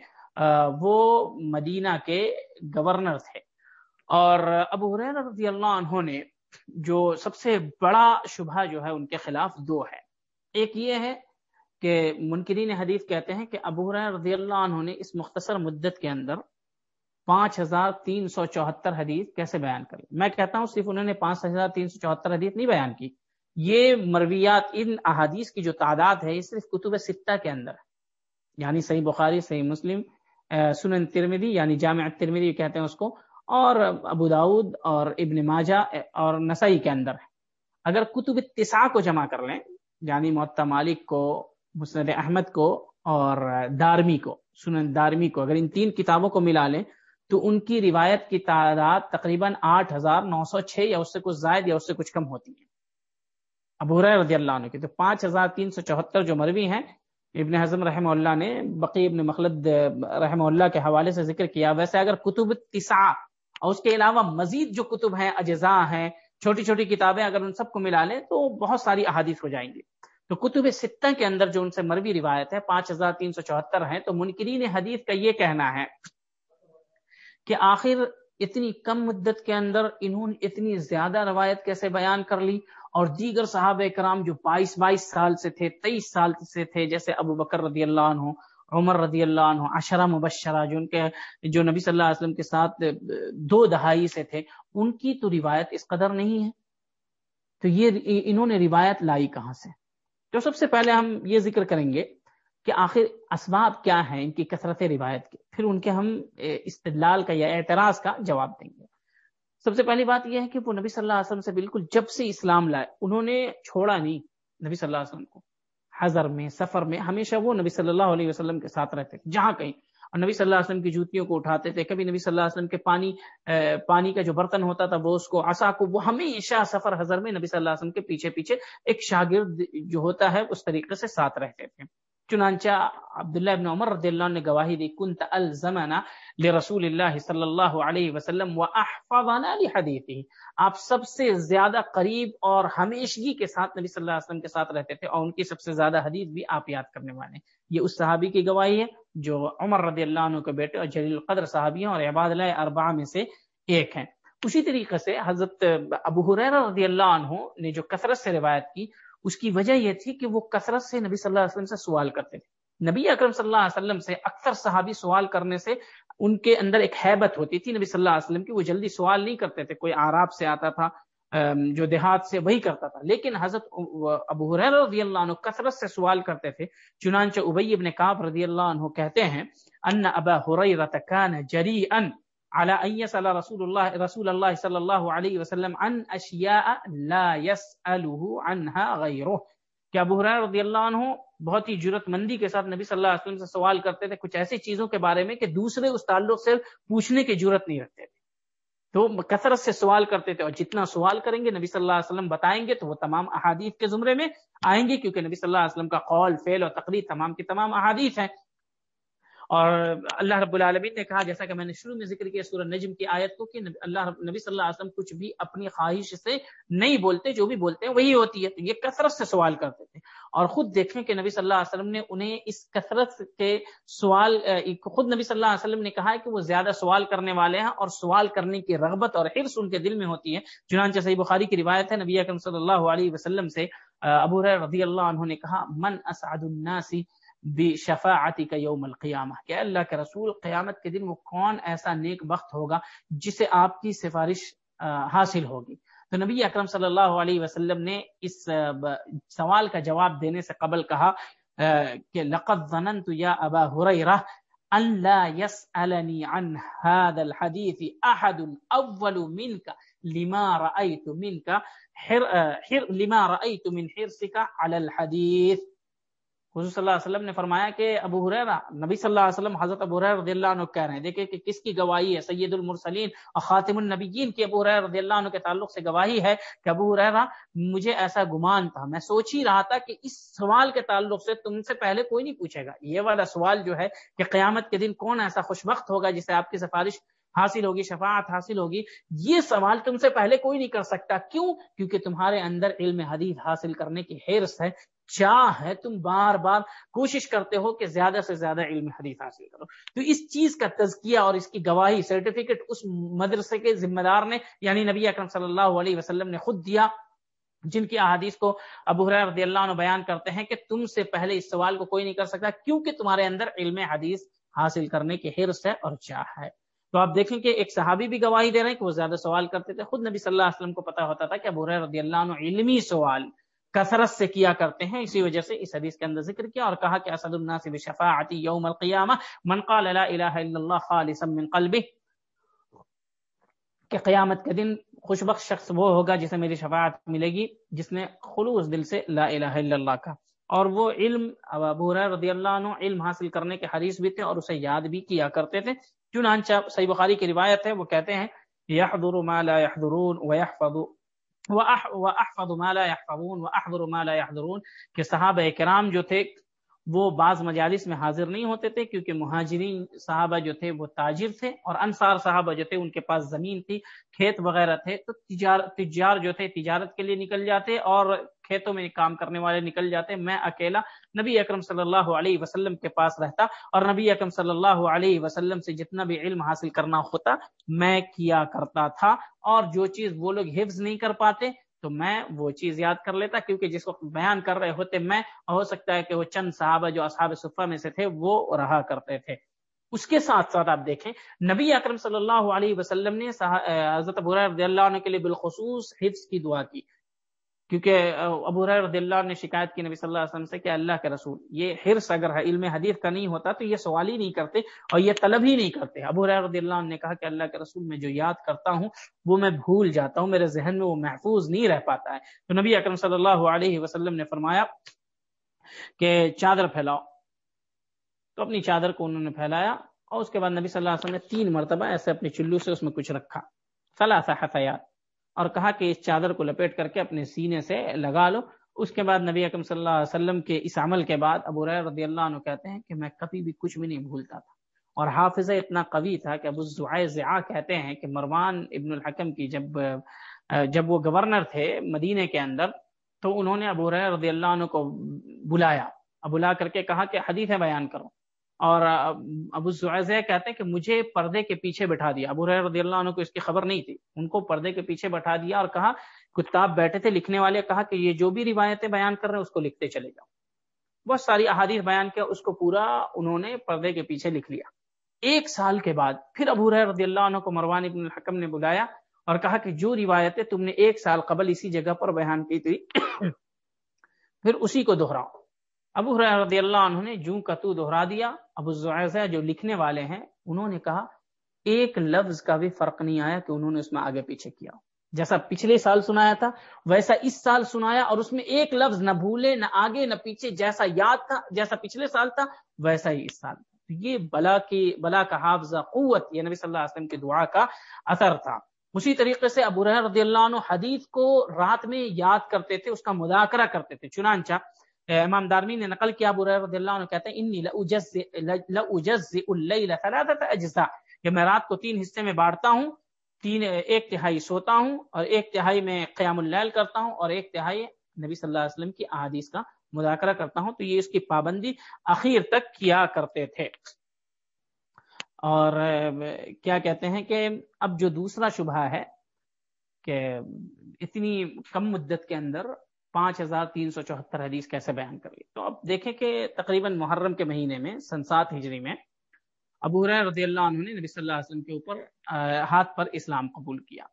وہ مدینہ کے گورنر تھے۔ اور ابو رضی اللہ عنہ نے جو سب سے بڑا شبہ جو ہے، ان کے خلاف دو ہے۔ ایک یہ ہے کہ منکرین حدیث کہتے ہیں کہ ابو رضی اللہ عنہ نے اس مختصر مدت کے اندر پانچ ہزار تین سو چوہتر حدیث کیسے بیان کر میں کہتا ہوں صرف انہوں نے پانچ ہزار تین سو چوہتر حدیث نہیں بیان کی۔ یہ مرویات ان احادیث کی جو تعداد ہے، یہ صرف کتب سطح کے اندر ہے۔ یعنی صحیح بخاری، صحیح مسلم سنن ترمیدی یعنی جامع ترمیدی کہتے ہیں اس کو۔ اور ابو داود اور ابن ماجہ اور نسائی کے اندر ہے۔ اگر کتب تسا کو جمع کر لیں یعنی معطا مالک کو مسند احمد کو اور دارمی کو، سنن دارمی کو۔ اگر ان تین کتابوں کو ملا لیں تو ان کی روایت کی تعداد تقریباً آٹھ ہزار نو سو چھ یا اس سے کچھ زائد یا اس سے کچھ کم ہوتی ہے۔ ابو رضی اللہ عنہ کی تو پانچ ہزار تین سو چوہتر جو مروی ہیں، ابن حضم رحمہ اللہ نے بقی ابن مخلد رحمہ اللہ کے حوالے سے ذکر کیا۔ ویسے اگر کتب تسا اور اس کے علاوہ مزید جو کتب ہیں، اجزاء ہیں، چھوٹی چھوٹی کتابیں اگر ان سب کو ملا لیں تو بہت ساری احادیث ہو جائیں گی۔ تو کتب ستہ کے اندر جو ان سے مروی روایت ہے، پانچ ہزار تین سو چوہتر ہے تو منکرین حدیث کا یہ کہنا ہے کہ آخر اتنی کم مدت کے اندر انہوں نے اتنی زیادہ روایت کیسے بیان کر لی؟ اور دیگر صحابہ کرام جو بائیس بائیس سال سے تھے، تیئیس سال سے تھے، جیسے ابو بکر رضی اللہ عنہ، عمر رضی اللہ عنہ، عشرہ مبشرہ جو ان کے، جو نبی صلی اللہ علیہ وسلم کے ساتھ دو دہائی سے تھے، ان کی تو روایت اس قدر نہیں ہے۔ تو یہ انہوں نے روایت لائی کہاں سے؟ تو سب سے پہلے ہم یہ ذکر کریں گے کہ آخر اسباب کیا ہیں ان کی کثرت روایت کے۔ پھر ان کے ہم استدلال کا یا اعتراض کا جواب دیں گے۔ سب سے پہلی بات یہ ہے کہ وہ نبی صلی اللہ علیہ وسلم سے بالکل جب سے اسلام لائے، انہوں نے چھوڑا نہیں نبی صلی اللہ علیہ وسلم کو۔ حضر میں، سفر میں، ہمیشہ وہ نبی صلی اللہ علیہ وسلم کے ساتھ رہتے جہاں کہیں اور نبی صلی اللہ علیہ وسلم کی جوتیوں کو اٹھاتے تھے۔ کبھی نبی صلی اللہ علیہ وسلم کے پانی پانی کا جو برتن ہوتا تھا، وہ اس کو آسا کو، وہ ہمیشہ سفر حضر میں نبی صلی اللہ علیہ وسلم کے پیچھے پیچھے ایک شاگرد جو ہوتا ہے، اس طریقے سے ساتھ رہتے تھے۔ چنانچہ عبداللہ ابن عمر رضی اللہ عنہ نے گواہی دی، کنت الزمنا لرسول اللہ صلی اللہ علیہ وسلم و احفظنا لحدیثی آپ سب سے زیادہ قریب اور ہمیشگی کے ساتھ نبی صلی اللہ علیہ وسلم کے ساتھ رہتے تھے اور ان کی سب سے زیادہ حدیث بھی آپ یاد کرنے والے ہیں۔ یہ اس صحابی کی گواہی ہے۔ جو عمر رضی اللہ عنہ کے بیٹے اور جلیل القدر صحابی ہیں اور عباد اللہ اربعہ میں سے ایک ہیں۔ اسی طریقے سے حضرت ابو حریرہ رضی اللہ عنہ نے جو کثرت سے روایت کی، اس کی وجہ یہ تھی کہ وہ کثرت سے نبی صلی اللہ علیہ وسلم سے سوال کرتے تھے۔ نبی اکرم صلی اللہ علیہ وسلم سے اکثر صحابی سوال کرنے سے ان کے اندر ایک حیبت ہوتی تھی نبی صلی اللہ علیہ وسلم کی، وہ جلدی سوال نہیں کرتے تھے۔ کوئی آراب سے آتا تھا جو دیہات سے وہی کرتا تھا۔ لیکن حضرت ابو حریر رضی اللہ عنہ کثرت سے سوال کرتے تھے۔ چنانچہ ابی ابن کعب رضی اللہ عنہ کہتے ہیں، ان ابا حریرہ کان جریئا على ان يسال رسول الله رسول الله صلى الله عليه وسلم عن اشياء لا يساله عنها غيره کہ ابو حریر رضی اللہ عنہ بہت ہی جرت مندی کے ساتھ نبی صلی اللہ علیہ وسلم سے سوال کرتے تھے کچھ ایسی چیزوں کے بارے میں کہ دوسرے اس تعلق سے پوچھنے کی جرت نہیں رکھتے تھے۔ تو کثرت سے سوال کرتے تھے اور جتنا سوال کریں گے نبی صلی اللہ علیہ وسلم بتائیں گے تو وہ تمام احادیث کے زمرے میں آئیں گے کیونکہ نبی صلی اللہ علیہ وسلم کا قول، فعل اور تقریر تمام کی تمام احادیث ہیں۔ اور اللہ رب العالمین نے کہا، جیسا کہ میں نے شروع میں ذکر کیا سورہ نجم کی آیت کو، کہ اللہ نبی صلی اللہ علیہ وسلم کچھ بھی اپنی خواہش سے نہیں بولتے، جو بھی بولتے ہیں وہی ہوتی ہے۔ تو یہ کثرت سے سوال کرتے تھے۔ اور خود دیکھیں کہ نبی صلی اللہ علیہ وسلم نے انہیں اس کثرت کے سوال خود نبی صلی اللہ علیہ وسلم نے کہا ہے کہ وہ زیادہ سوال کرنے والے ہیں اور سوال کرنے کی رغبت اور حرص ان کے دل میں ہوتی ہے۔ چنانچہ صحیح بخاری کی روایت ہے، نبی اکرم صلی اللہ علیہ وسلم سے ابو رضی اللہ عنہ نے کہا، من اسعد الناسی شفاعتی کا یوم القیامہ، کہ اللہ کے رسول قیامت کے دن وہ کون ایسا نیک وقت ہوگا جسے آپ کی سفارش حاصل ہوگی۔ تو نبی اکرم صلی اللہ علیہ وسلم نے اس سوال کا جواب دینے سے قبل کہا کہ لقد ظننت یا ابا حریرہ ان لا يسألني عن هذا الحديث احد اول منك لما رأيت منك حر حر، لما رأيت من حرصك على الحديث حضور صلی اللہ علیہ وسلم نے فرمایا کہ ابو حریرہ نبی صلی اللہ علیہ وسلم، حضرت ابو حریرہ رضی اللہ عنہ کہہ رہے ہیں، دیکھیں کہ کس کی گواہی ہے، سید المرسلین اور خاتم النبیین کی ابو حریرہ رضی اللہ عنہ کے تعلق سے گواہی ہے کہ ابو حریرہ مجھے ایسا گمان تھا۔ میں سوچ ہی رہا تھا کہ اس سوال کے تعلق سے تم سے پہلے کوئی نہیں پوچھے گا۔ یہ والا سوال جو ہے کہ قیامت کے دن کون ایسا خوش وقت ہوگا جسے آپ کی سفارش حاصل ہوگی، شفاعت حاصل ہوگی۔ یہ سوال تم سے پہلے کوئی نہیں کر سکتا۔ کیوں؟ کیونکہ تمہارے اندر علم حدیث حاصل کرنے کی حیرت ہے، چاہ ہے تم بار بار کوشش کرتے ہو کہ زیادہ سے زیادہ علم حدیث حاصل کرو۔ تو اس چیز کا تزکیہ اور اس کی گواہی سرٹیفکیٹ اس مدرسے کے ذمہ دار نے یعنی نبی اکرم صلی اللہ علیہ وسلم نے خود دیا، جن کی احادیث کو ابو حریر رضی اللہ عنہ بیان کرتے ہیں کہ تم سے پہلے اس سوال کو کوئی نہیں کر سکتا۔ کیونکہ تمہارے اندر علم حدیث حاصل کرنے کی حرص ہے اور چاہ ہے۔ تو آپ دیکھیں کہ ایک صحابی بھی گواہی دے رہے ہیں کہ وہ زیادہ سوال کرتے تھے۔ خود نبی صلی اللہ علیہ وسلم کو پتا ہوتا تھا کہ ابو رضی اللہ عنہ علمی سوال کثرت سے کیا کرتے ہیں، اسی وجہ سے اس حدیث کے اندر ذکر کیا اور کہا کہ اسد الناس بشفاعتی یوم القیامہ، من قال لا الہ الا اللہ خالصا من قلبه، کہ قیامت کے دن خوش بخش شخص وہ ہوگا جسے میری شفاعت ملے گی جس نے خلوص دل سے لا الہ الا اللہ کا۔ اور وہ علم، ابو رضی اللہ عنہ علم حاصل کرنے کے حریص بھی تھے اور اسے یاد بھی کیا کرتے تھے۔ چنانچہ صحیح بخاری کی روایت ہے، وہ کہتے ہیں، یحضر ما لا يحضرون ويحفظ واحفظ ما لا يحفظون واحضر ما لا يحضرون کہ صحابہ کرام جو تھے وہ بعض مجالس میں حاضر نہیں ہوتے تھے کیونکہ مہاجرین صحابہ جو تھے وہ تاجر تھے اور انصار صحابہ جو تھے ان کے پاس زمین تھی، کھیت وغیرہ تھے، تو تجار جو تھے تجارت کے لیے نکل جاتے اور کھیتوں میں کام کرنے والے نکل جاتے۔ میں اکیلا نبی اکرم صلی اللہ علیہ وسلم کے پاس رہتا اور نبی اکرم صلی اللہ علیہ وسلم سے جتنا بھی علم حاصل کرنا ہوتا، میں کیا کرتا تھا اور جو چیز وہ لوگ حفظ نہیں کر پاتے تو میں وہ چیز یاد کر لیتا کیونکہ جس وقت بیان کر رہے ہوتے میں ہو سکتا ہے کہ وہ چند صحابہ جو اصحاب صفحہ میں سے تھے، وہ رہا کرتے تھے۔ اس کے ساتھ ساتھ آپ دیکھیں، نبی اکرم صلی اللہ علیہ وسلم نے حضرت رضی اللہ عنہ کے لیے بالخصوص حفظ کی دعا کی۔ کیونکہ ابو رضی اللہ نے شکایت کی نبی صلی اللہ علیہ وسلم سے کہ اللہ کے رسول، یہ حرص اگر علم حدیث کا نہیں ہوتا تو یہ سوال ہی نہیں کرتے اور یہ طلب ہی نہیں کرتے۔ ابو رضی اللہ نے کہا کہ اللہ کے رسول، میں جو یاد کرتا ہوں، وہ میں بھول جاتا ہوں، میرے ذہن میں وہ محفوظ نہیں رہ پاتا ہے۔ تو نبی اکرم صلی اللہ علیہ وسلم نے فرمایا کہ چادر پھیلاؤ۔ تو اپنی چادر کو انہوں نے پھیلایا اور اس کے بعد نبی صلی اللہ علیہ وسلم نے تین مرتبہ ایسے اپنے چلو سے اس میں کچھ رکھا۔ ثلاثہ حفیات اور کہا کہ اس چادر کو لپیٹ کر کے اپنے سینے سے لگا لو۔ اس کے بعد نبی اکم صلی اللہ علیہ وسلم کے اس عمل کے بعد ابو رضی اللہ عنہ کہتے ہیں کہ میں کبھی بھی کچھ بھی نہیں بھولتا تھا۔ اور حافظہ اتنا قوی تھا کہ ابو زعا کہتے ہیں کہ مروان ابن الحکم کی جب جب وہ گورنر تھے مدینے کے اندر، تو انہوں نے ابو رضی اللہ عنہ کو بلایا۔ بلا کر کے کہا کہ حدیث بیان کرو۔ اور ابو زعزہ کہتے ہیں کہ مجھے پردے کے پیچھے بٹھا دیا۔ ابو رضی اللہ عنہ کو اس کی خبر نہیں تھی۔ ان کو پردے کے پیچھے بٹھا دیا اور کہا، کتاب بیٹھے تھے لکھنے والے، کہا کہ یہ جو بھی روایتیں بیان کر رہے ہیں اس کو لکھتے چلے جاؤ۔ بہت ساری احادیث بیان کیا، اس کو پورا انہوں نے پردے کے پیچھے لکھ لیا۔ ایک سال کے بعد پھر ابو رضی اللہ عنہ کو مروان ابن الحکم نے بلایا اور کہا کہ جو روایتیں تم نے ایک سال قبل اسی جگہ پر بیان کی تھی، پھر اسی کو دہراؤ۔ ابو رضی اللہ عنہ نے جو کا تو دہرا دیا۔ ابو زعزہ جو لکھنے والے ہیں۔ انہوں نے کہا، ایک لفظ کا بھی فرق نہیں آیا کہ انہوں نے اس میں آگے پیچھے کیا۔ جیسا پچھلے سال سنایا تھا، ویسا اس سال سنایا اور اس میں ایک لفظ نہ بھولے، نہ آگے، نہ پیچھے، جیسا یاد تھا، جیسا پچھلے سال تھا، ویسا ہی اس سال یہ بلا کی، بلا کا حافظہ قوت، یہ نبی صلی اللہ علیہ وسلم کی دعا کا اثر تھا۔ اسی طریقے سے ابو رضی اللہ عنہ حدیث کو رات میں یاد کرتے تھے، اس کا مذاکرہ کرتے تھے۔ چنانچہ امام دارمی نے نقل کیا، ابو رضی اللہ عنہ کہتے ہیں، انی لاجزئ اللیل ثلاثه اجزاء کہ میں رات کو تین حصے میں بانٹتا ہوں، تین، ایک تہائی سوتا ہوں اور ایک تہائی میں قیام اللیل کرتا ہوں اور ایک تہائی نبی صلی اللہ علیہ وسلم کی احادیث کا مذاکرہ کرتا ہوں۔ تو یہ اس کی پابندی اخیر تک کیا کرتے تھے۔ اور، کیا کہتے ہیں کہ اب جو دوسرا شبہ ہے کہ اتنی کم مدت کے اندر پانچ ہزار تین سو چوہتر حدیث کیسے بیان کر لی تو اب دیکھیں کہ تقریباً محرم کے مہینے میں سنسات ہجری میں ابو رضی اللہ عنہ نے نبی صلی اللہ علیہ وسلم کے اوپر ہاتھ پر اسلام قبول کیا۔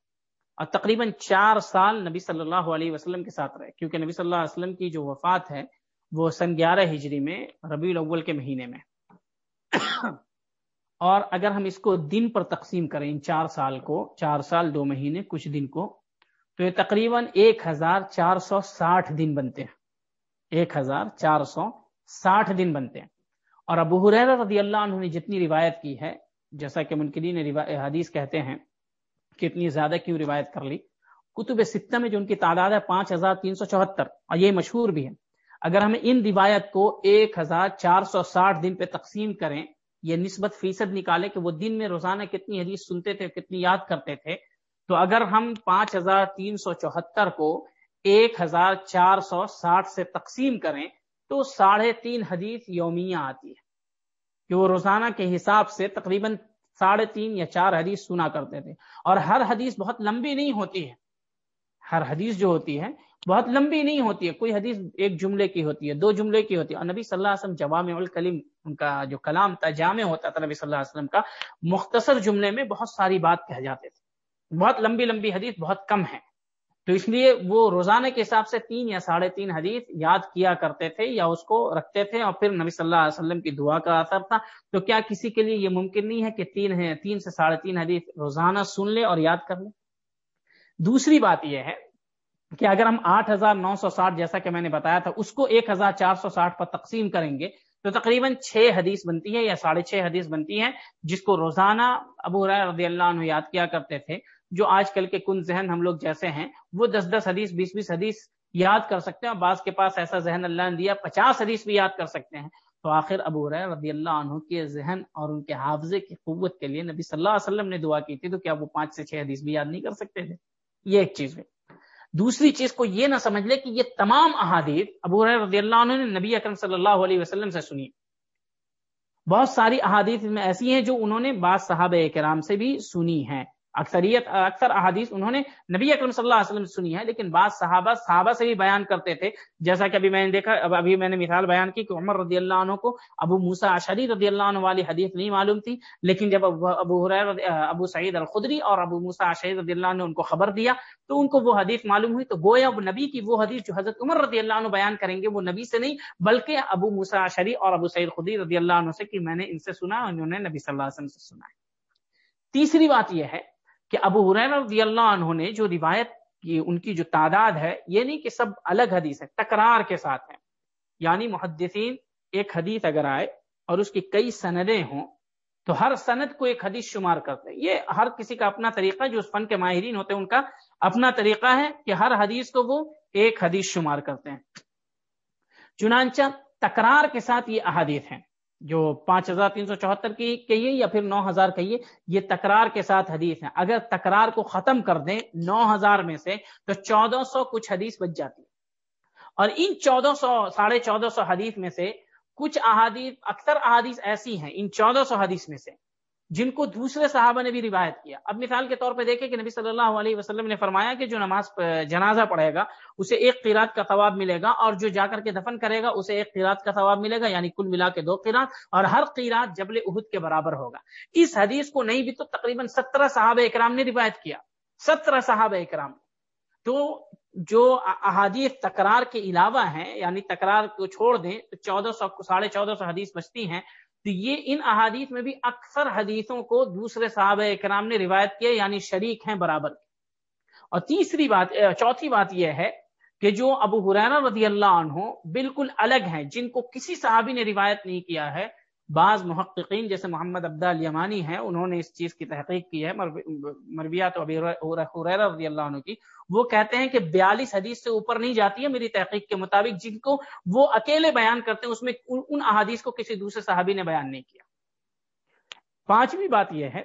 اور تقریباً چار سال نبی صلی اللہ علیہ وسلم کے ساتھ رہے، کیونکہ نبی صلی اللہ علیہ وسلم کی جو وفات ہے وہ سن گیارہ ہجری میں ربیع الاول کے مہینے میں۔ اور اگر ہم اس کو دن پر تقسیم کریں، ان چار سال کو، چار سال، دو مہینے، کچھ دن کو تو یہ تقریباً ایک ہزار چار سو ساٹھ دن بنتے ہیں۔ ایک ہزار چار سو ساٹھ دن بنتے ہیں۔ اور ابو حریر رضی اللہ عنہ نے جتنی روایت کی ہے، جیسا کہ منکرین حدیث کہتے ہیں کہ اتنی زیادہ کیوں روایت کر لی؟ کتب ستہ میں جو ان کی تعداد ہے، پانچ ہزار تین سو چوہتر۔ اور یہ مشہور بھی ہے اگر ہم ان روایت کو ایک ہزار چار سو ساٹھ دن پہ تقسیم کریں، یہ نسبت فیصد نکالے کہ وہ دن میں روزانہ کتنی حدیث سنتے تھے، کتنی یاد کرتے تھے تو اگر ہم پانچ ہزار تین سو چوہتر کو ایک ہزار چار سو ساٹھ سے تقسیم کریں تو ساڑھے تین حدیث یومیہ آتی ہے کہ وہ روزانہ کے حساب سے تقریباً ساڑھے تین یا چار حدیث سنا کرتے تھے اور ہر حدیث بہت لمبی نہیں ہوتی ہے۔ ہر حدیث جو ہوتی ہے بہت لمبی نہیں ہوتی ہے۔ کوئی حدیث ایک جملے کی ہوتی ہے، دو جملے کی ہوتی ہے۔ اور نبی صلی اللہ علیہ وسلم جوام الکلیم ان کا جو کلام تھا، جامع ہوتا تھا نبی صلی اللہ علیہ وسلم کا، مختصر جملے میں بہت ساری بات کہہ جاتے تھے۔ بہت لمبی لمبی حدیث بہت کم ہے تو اس لیے وہ روزانہ کے حساب سے تین یا ساڑھے تین حدیث یاد کیا کرتے تھے یا اس کو رکھتے تھے اور پھر نبی صلی اللہ علیہ وسلم کی دعا کا اثر تھا۔ تو کیا کسی کے لیے یہ ممکن نہیں ہے کہ تین ہے تین سے ساڑھے تین حدیث روزانہ سن لے اور یاد کر لے؟ دوسری بات یہ ہے کہ اگر ہم آٹھ ہزار نو سو ساٹھ جیسا کہ میں نے بتایا تھا، اس کو ایک ہزار چار سو ساٹھ پر تقسیم کریں گے تو تقریباً چھ حدیث بنتی ہے یا ساڑھے چھ حدیث بنتی ہے جس کو روزانہ ابو رضی اللہ عنہ یاد کیا کرتے تھے۔ جو آج کل کے کن ذہن ہم لوگ جیسے ہیں، وہ دس دس حدیث، بیس بیس حدیث یاد کر سکتے ہیں اور بعض کے پاس ایسا ذہن اللہ نے دیا، پچاس حدیث بھی یاد کر سکتے ہیں۔ تو آخر ابو رضی اللہ عنہ کے ذہن اور ان کے حافظے کی قوت کے لیے نبی صلی اللہ علیہ وسلم نے دعا کی تھی، تو کیا وہ پانچ سے چھ حدیث بھی یاد نہیں کر سکتے تھے؟ یہ ایک چیز ہے دوسری چیز کو یہ نہ سمجھ لے کہ یہ تمام احادیث ابو رضی اللہ عنہ نے نبی اکرم صلی اللہ علیہ وسلم سے سنی۔ بہت ساری احادیث میں ایسی ہیں جو انہوں نے بعض صحابہ کرام سے بھی سنی ہیں۔ اکثریت، اکثر احادیث انہوں نے نبی اکرم صلی اللہ علیہ وسلم سنی ہے لیکن بعض صحابہ صحابہ سے بھی بیان کرتے تھے۔ جیسا کہ ابھی میں نے دیکھا ابھی میں نے مثال بیان کی کہ عمر رضی اللہ عنہ کو ابو موسا اشری رضی اللہ عنہ والی حدیث نہیں معلوم تھی، لیکن جب ابو ابو سعید الخدری اور ابو موسا اشری رضی اللہ عنہ نے ان کو خبر دیا، تو ان کو وہ حدیث معلوم ہوئی۔ تو گویا اب نبی کی وہ حدیث جو حضرت عمر رضی اللہ عنہ بیان کریں گے، وہ نبی سے نہیں، بلکہ ابو موسا اشری اور ابو سعید خدری رضی اللہ عنہ سے کہ میں نے ان سے سنا انہوں نے نبی صلی اللہ علیہ وسلم سے سنا ہے۔ تیسری بات یہ ہے کہ ابو حرین رضی اللہ عنہ نے جو روایت کی، ان کی جو تعداد ہے، یہ نہیں کہ سب الگ حدیث ہے تکرار کے ساتھ ہیں۔ یعنی محدثین ایک حدیث اگر آئے اور اس کی کئی سندیں ہوں، تو ہر سند کو ایک حدیث شمار کرتے ہیں۔ یہ ہر کسی کا اپنا طریقہ جو اس فن کے ماہرین ہوتے ہیں، ان کا اپنا طریقہ ہے کہ ہر حدیث کو وہ ایک حدیث شمار کرتے ہیں۔ چنانچہ تکرار کے ساتھ یہ احادیث ہیں۔ جو پانچ ہزار تین سو چوہتر کی کہیے یا پھر نو ہزار کہیے، یہ تکرار کے ساتھ حدیث ہیں۔ اگر تکرار کو ختم کر دیں نو ہزار میں سے، تو چودہ سو کچھ حدیث بچ جاتی ہے۔ اور ان چودہ سو، ساڑھے چودہ سو حدیث میں سے کچھ احادیث، اکثر احادیث ایسی ہیں، ان چودہ سو حدیث میں سے جن کو دوسرے صحابہ نے بھی روایت کیا۔ اب مثال کے طور پہ دیکھیں کہ نبی صلی اللہ علیہ وسلم نے فرمایا کہ جو نماز جنازہ پڑھے گا، اسے ایک قیرات کا ثواب ملے گا اور جو جا کر کے دفن کرے گا، اسے ایک قیرات کا ثواب ملے گا یعنی کل ملا کے دو قیرات اور ہر قیرات جبل عہد کے برابر ہوگا۔ اس حدیث کو نہیں بھی تو تقریباً سترہ صحابہ اکرام نے روایت کیا۔ سترہ صحابہ اکرام۔ تو جو احادیث تکرار کے علاوہ ہیں یعنی تکرار کو چھوڑ دیں، تو چودہ سو، ساڑھے چودہ سو حدیث بچتی ہیں۔ تو یہ ان احادیث میں بھی اکثر حدیثوں کو دوسرے صحابہ اکرام نے روایت کیا یعنی شریک ہیں برابر۔ اور تیسری بات چوتھی بات یہ ہے کہ جو ابو حرانہ رضی اللہ عنہ بالکل الگ ہیں، جن کو کسی صحابی نے روایت نہیں کیا ہے بعض محققین جیسے محمد عبدہ الیمانی ہیں، انہوں نے اس چیز کی تحقیق کی ہے مرویات رضی اللہ عنہ کی۔ وہ کہتے ہیں کہ بیالیس حدیث سے اوپر نہیں جاتی ہے میری تحقیق کے مطابق، جن کو وہ اکیلے بیان کرتے ہیں، اس میں ان احادیث کو کسی دوسرے صحابی نے بیان نہیں کیا۔ پانچویں بات یہ ہے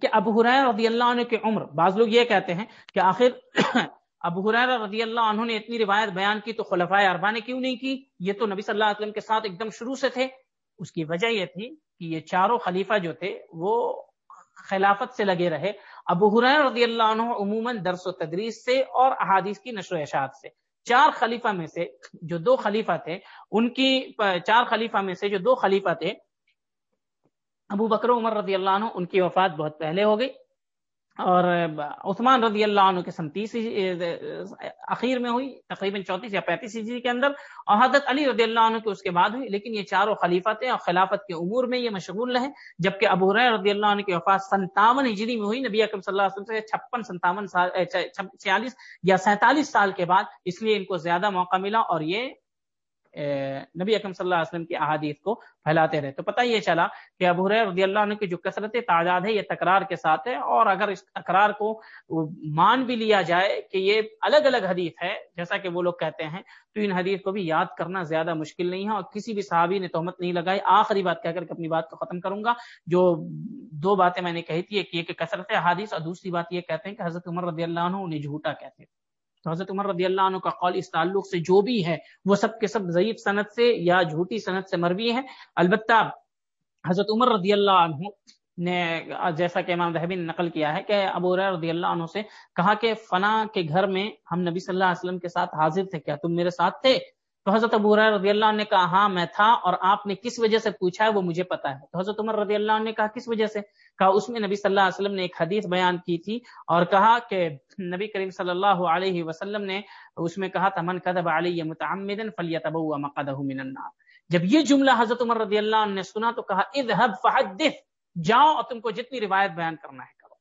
کہ ابو حریر رضی اللہ عنہ کی عمر، بعض لوگ یہ کہتے ہیں کہ آخر ابو حریر رضی اللہ عنہ نے اتنی روایت بیان کی تو خلفۂ اربا نے کیوں نہیں کی؟ یہ تو نبی صلی اللہ علیہ وسلم کے ساتھ ایک دم شروع سے تھے۔ اس کی وجہ یہ تھی کہ یہ چاروں خلیفہ جو تھے وہ خلافت سے لگے رہے۔ ابو حرین رضی اللہ عنہ عموماً درس و تدریس سے اور احادیث کی نشر و اشاعت سے۔ چار خلیفہ میں سے جو دو خلیفہ تھے، ان کی چار خلیفہ میں سے جو دو خلیفہ تھے، ابو بکر عمر رضی اللہ عنہ، ان کی وفات بہت پہلے ہو گئی۔ اور عثمان رضی اللہ عنہ کے سنتیس اخیر میں ہوئی، تقریباً چونتیس یا پینتیس ہجری کے اندر، اور حضرت علی رضی اللہ عنہ کے اس کے بعد ہوئی، لیکن یہ چاروں خلیفہ تھے اور خلافت کے امور میں یہ مشغول رہے، جبکہ ابو رضی اللہ عنہ کی وفات ستاون ہجری میں ہوئی، نبی اکرم صلی اللہ علیہ وسلم سے چھپن ستاون سال چھیالیس یا سینتالیس سال کے بعد، اس لیے ان کو زیادہ موقع ملا اور یہ نبی اکم صلی اللہ علیہ وسلم کی احادیث کو پھیلاتے رہے۔ تو پتہ یہ چلا کہ ابو رضی اللہ عنہ کی جو کثرت تعداد ہے، یہ تکرار کے ساتھ ہے۔ اور اگر اس تکرار کو مان بھی لیا جائے کہ یہ الگ الگ حدیث ہے، جیسا کہ وہ لوگ کہتے ہیں، تو ان حدیث کو بھی یاد کرنا زیادہ مشکل نہیں ہے۔ اور کسی بھی صحابی نے تہمت نہیں لگائی۔ آخری بات کہہ کر کے اپنی بات کو ختم کروں گا۔ جو دو باتیں میں نے کہی تھی، ایک یہ کہ کثرت حادث اور دوسری بات یہ کہتے ہیں کہ حضرت عمر رضی اللہ عنہ انہیں جھوٹا کہتے ہیں۔ تو حضرت عمر رضی اللہ عنہ کا قول اس تعلق سے جو بھی ہے، وہ سب کے سب ضعیف صنعت سے یا جھوٹی صنعت سے مروی ہے البتہ حضرت عمر رضی اللہ عنہ نے جیسا کہ امام دہبی نے نقل کیا ہے کہ ابو رضی اللہ عنہ سے کہا کہ فنا کے گھر میں ہم نبی صلی اللہ علیہ وسلم کے ساتھ حاضر تھے۔ کیا تم میرے ساتھ تھے؟ تو حضرت ابو رضی اللہ عنہ نے کہا ہاں میں تھا اور آپ نے کس وجہ سے پوچھا ہے وہ مجھے پتا ہے۔ تو حضرت عمر رضی اللہ عنہ نے کہا، کس وجہ سے؟ کہا، اس میں نبی صلی اللہ علیہ وسلم نے ایک حدیث بیان کی تھی اور کہا کہ نبی کریم صلی اللہ علیہ وسلم نے اس میں کہا تھا من کدب علی متعمدا فلیتبوا مقعده من النار جب یہ جملہ حضرت عمر رضی اللہ عنہ نے سنا تو کہا، اذهب فحدث جاؤ اور تم کو جتنی روایت بیان کرنا ہے، کرو۔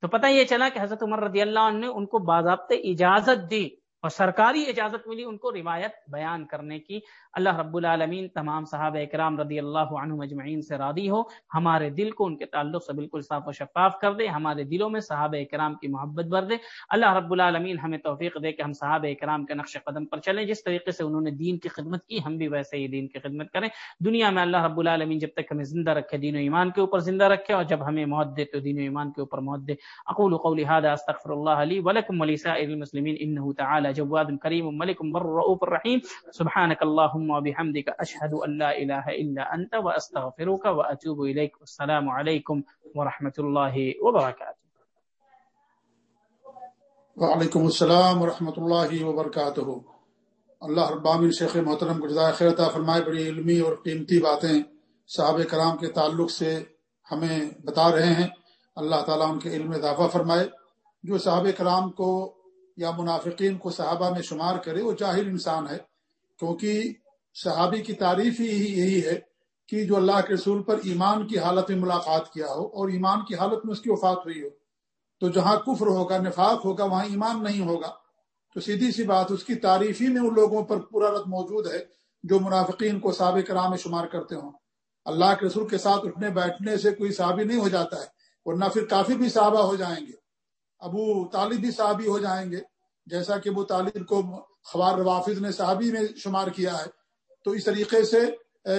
تو پتہ یہ چلا کہ حضرت عمر رضی اللہ عنہ نے ان کو باضابطے اجازت دی۔ اور سرکاری اجازت ملی ان کو روایت بیان کرنے کی۔ اللہ رب العالمین تمام صحابہ اکرام رضی اللہ عنہ مجمعین سے رادی ہو۔ ہمارے دل کو ان کے تعلق سے بالکل صاف و شفاف کر دے۔ ہمارے دلوں میں صحابہ اکرام کی محبت بھر دے۔ اللہ رب العالمین ہمیں توفیق دے کہ ہم صحابہ اکرام کے نقش قدم پر چلیں۔ جس طریقے سے انہوں نے دین کی خدمت کی، ہم بھی ویسے ہی دین کی خدمت کریں۔ دنیا میں اللہ رب العالمین جب تک ہمیں زندہ رکھے، دین و ایمان کے اوپر زندہ رکھے اور جب ہمیں موت دے تو دین و ایمان کے اوپر موت دے۔ اقول قولی هذا استغفر الله لي ولكم ولسائر المسلمين انه جواد كريم ملك بر رؤوف رحيم سبحانك اللهم وبحمدك اشهد ان لا اله الا انت واستغفرك واتوب اليك والسلام عليكم ورحمه الله وبركاته. وعلیکم السلام ورحمۃ اللہ وبرکاتہ اللہ ربامن شیخ محترم کو جزائے خیر عطا فرمائے، بڑی علمی اور قیمتی باتیں صحابہ کرام کے تعلق سے ہمیں بتا رہے ہیں۔ اللہ تعالیٰ ان کے علم اضافہ فرمائے۔ جو صحابہ کرام کو یا منافقین کو صحابہ میں شمار کرے، وہ جاہل انسان ہے، کیونکہ صحابی کی تعریف ہی یہی ہے کہ جو اللہ کے رسول پر ایمان کی حالت میں ملاقات کیا ہو اور ایمان کی حالت میں اس کی وفات ہوئی ہو۔ تو جہاں کفر ہوگا، نفاق ہوگا، وہاں ایمان نہیں ہوگا۔ تو سیدھی سی بات، اس کی تعریفی میں ان لوگوں پر پورا رد موجود ہے جو منافقین کو صحابہ کرام میں شمار کرتے ہوں۔ اللہ کے رسول کے ساتھ اٹھنے بیٹھنے سے کوئی صحابی نہیں ہو جاتا ہے، ورنہ پھر کافی بھی صحابہ ہو جائیں گے۔ ابو طالب بھی صحابی ہو جائیں گے، جیسا کہ ابو طالب کو خوار روافظ نے صحابی میں شمار کیا ہے۔ تو اس طریقے سے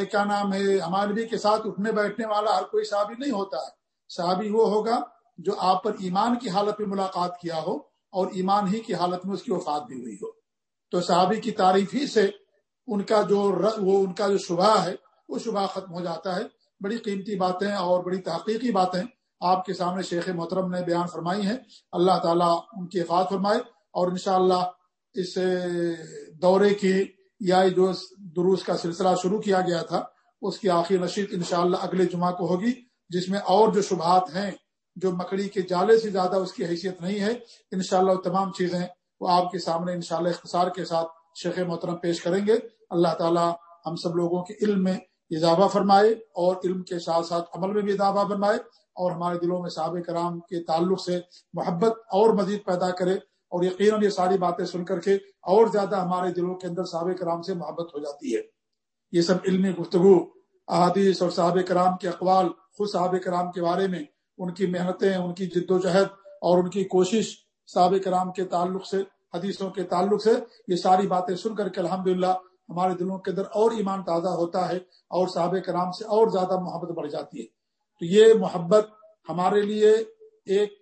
کیا نام ہے ہمارے نبی کے ساتھ اٹھنے بیٹھنے والا ہر کوئی صحابی نہیں ہوتا ہے۔ صحابی وہ ہوگا جو آپ پر ایمان کی حالت میں ملاقات کیا ہو اور ایمان ہی کی حالت میں اس کی وفات بھی ہوئی ہو۔ تو صحابی کی تعریف ہی سے ان کا جو وہ ان کا جو شبہ ہے، وہ شبہ ختم ہو جاتا ہے۔ بڑی قیمتی باتیں اور بڑی تحقیقی باتیں آپ کے سامنے شیخ محترم نے بیان فرمائی ہیں۔ اللہ تعالیٰ ان کی حفاظت فرمائے اور انشاءاللہ اس دورے کی یا جو دروس کا سلسلہ شروع کیا گیا تھا، اس کی آخری نشید انشاءاللہ اگلے جمعہ کو ہوگی، جس میں اور جو شبہات ہیں، جو مکڑی کے جالے سے زیادہ اس کی حیثیت نہیں ہے، انشاءاللہ وہ تمام چیزیں وہ آپ کے سامنے انشاءاللہ اختصار کے ساتھ شیخ محترم پیش کریں گے۔ اللہ تعالی ہم سب لوگوں کے علم میں اضافہ فرمائے اور علم کے ساتھ ساتھ عمل میں بھی اضافہ فرمائے۔ اور ہمارے دلوں میں صحابہ کرام کے تعلق سے محبت اور مزید پیدا کرے اور یقیناً یہ ساری باتیں سن کر کے اور زیادہ ہمارے دلوں کے اندر صحابہ کرام سے محبت ہو جاتی ہے۔ یہ سب علمی گفتگو، احادیث اور صحابہ کرام کے اقوال، خود صحابہ کرام کے بارے میں، ان کی محنتیں، ان کی جد و جہد اور ان کی کوشش صحابہ کرام کے تعلق سے، حدیثوں کے تعلق سے، یہ ساری باتیں سن کر کے الحمد ہمارے دلوں کے اندر اور ایمان تازہ ہوتا ہے اور صحابہ کرام سے اور زیادہ محبت بڑھ جاتی ہے۔ تو یہ محبت ہمارے لیے ایک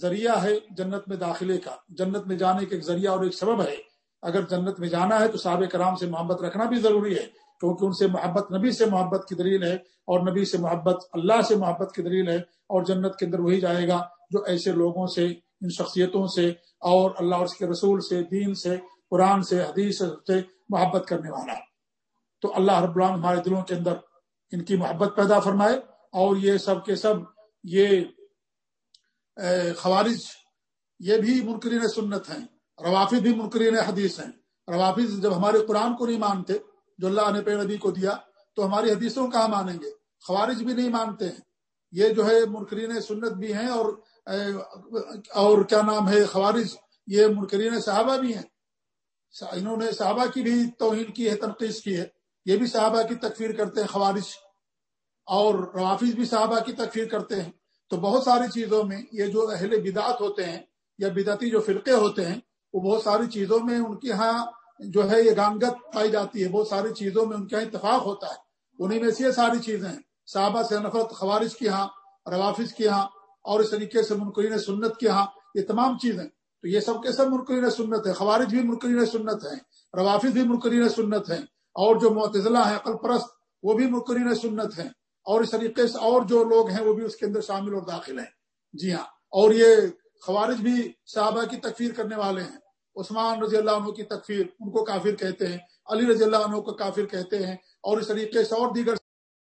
ذریعہ ہے جنت میں داخلے کا۔ جنت میں جانے کا ایک ذریعہ اور ایک سبب ہے۔ اگر جنت میں جانا ہے تو صحابہ کرام سے محبت رکھنا بھی ضروری ہے، کیونکہ ان سے محبت نبی سے محبت کی دلیل ہے اور نبی سے محبت اللہ سے محبت کی دلیل ہے اور جنت کے اندر وہی جائے گا جو ایسے لوگوں سے، ان شخصیتوں سے اور اللہ اور اس کے رسول سے، دین سے، قرآن سے، حدیث سے محبت کرنے والا۔ تو اللہ رب العالمین ہمارے دلوں کے اندر ان کی محبت پیدا فرمائے۔ اور یہ سب کے سب یہ خوارج، یہ بھی منکرین سنت ہیں، روافظ بھی منکرین حدیث ہیں۔ روافظ جب ہمارے قرآن کو نہیں مانتے، جو اللہ نے پہ نبی کو دیا، تو ہماری حدیثوں کہاں مانیں گے۔ خوارج بھی نہیں مانتے ہیں۔ یہ جو ہے منکرین سنت بھی ہیں اور اور کیا نام ہے، خوارج، یہ منکرین صحابہ بھی ہیں۔ انہوں نے صحابہ کی بھی توہین کی ہے تنقید کی ہے۔ یہ بھی صحابہ کی تکفیر کرتے ہیں، خوارج اور روافظ بھی صحابہ کی تکفیر کرتے ہیں۔ تو بہت ساری چیزوں میں یہ جو اہل بدعت ہوتے ہیں یا بدعتی جو فرقے ہوتے ہیں، وہ بہت ساری چیزوں میں ان کے ہاں جو ہے یہ گانگت پائی جاتی ہے۔ بہت ساری چیزوں میں ان کا ہاں اتفاق ہوتا ہے۔ انہیں میں سے یہ ساری چیزیں ہیں۔ صحابہ سے نفرت خوارج کی ہاں روافظ کی ہاں اور اس طریقے سے منکرین سنت کی ہاں یہ تمام چیزیں تو یہ سب کے سب منکرین سنت ہے خوارج بھی منکرین سنت ہیں، روافظ بھی منکرین سنت ہیں اور جو معتزلہ ہیں، عقل پرست، وہ بھی منکرین سنت ہیں۔ اور اس طریقے سے اور جو لوگ ہیں وہ بھی اس کے اندر شامل اور داخل ہیں۔ جی ہاں اور یہ خوارج بھی صحابہ کی تکفیر کرنے والے ہیں۔ عثمان رضی اللہ عنہ کی تکفیر ان کو کافر کہتے ہیں، علی رضی اللہ عنہ کو کافر کہتے ہیں اور اس طریقے سے اور دیگر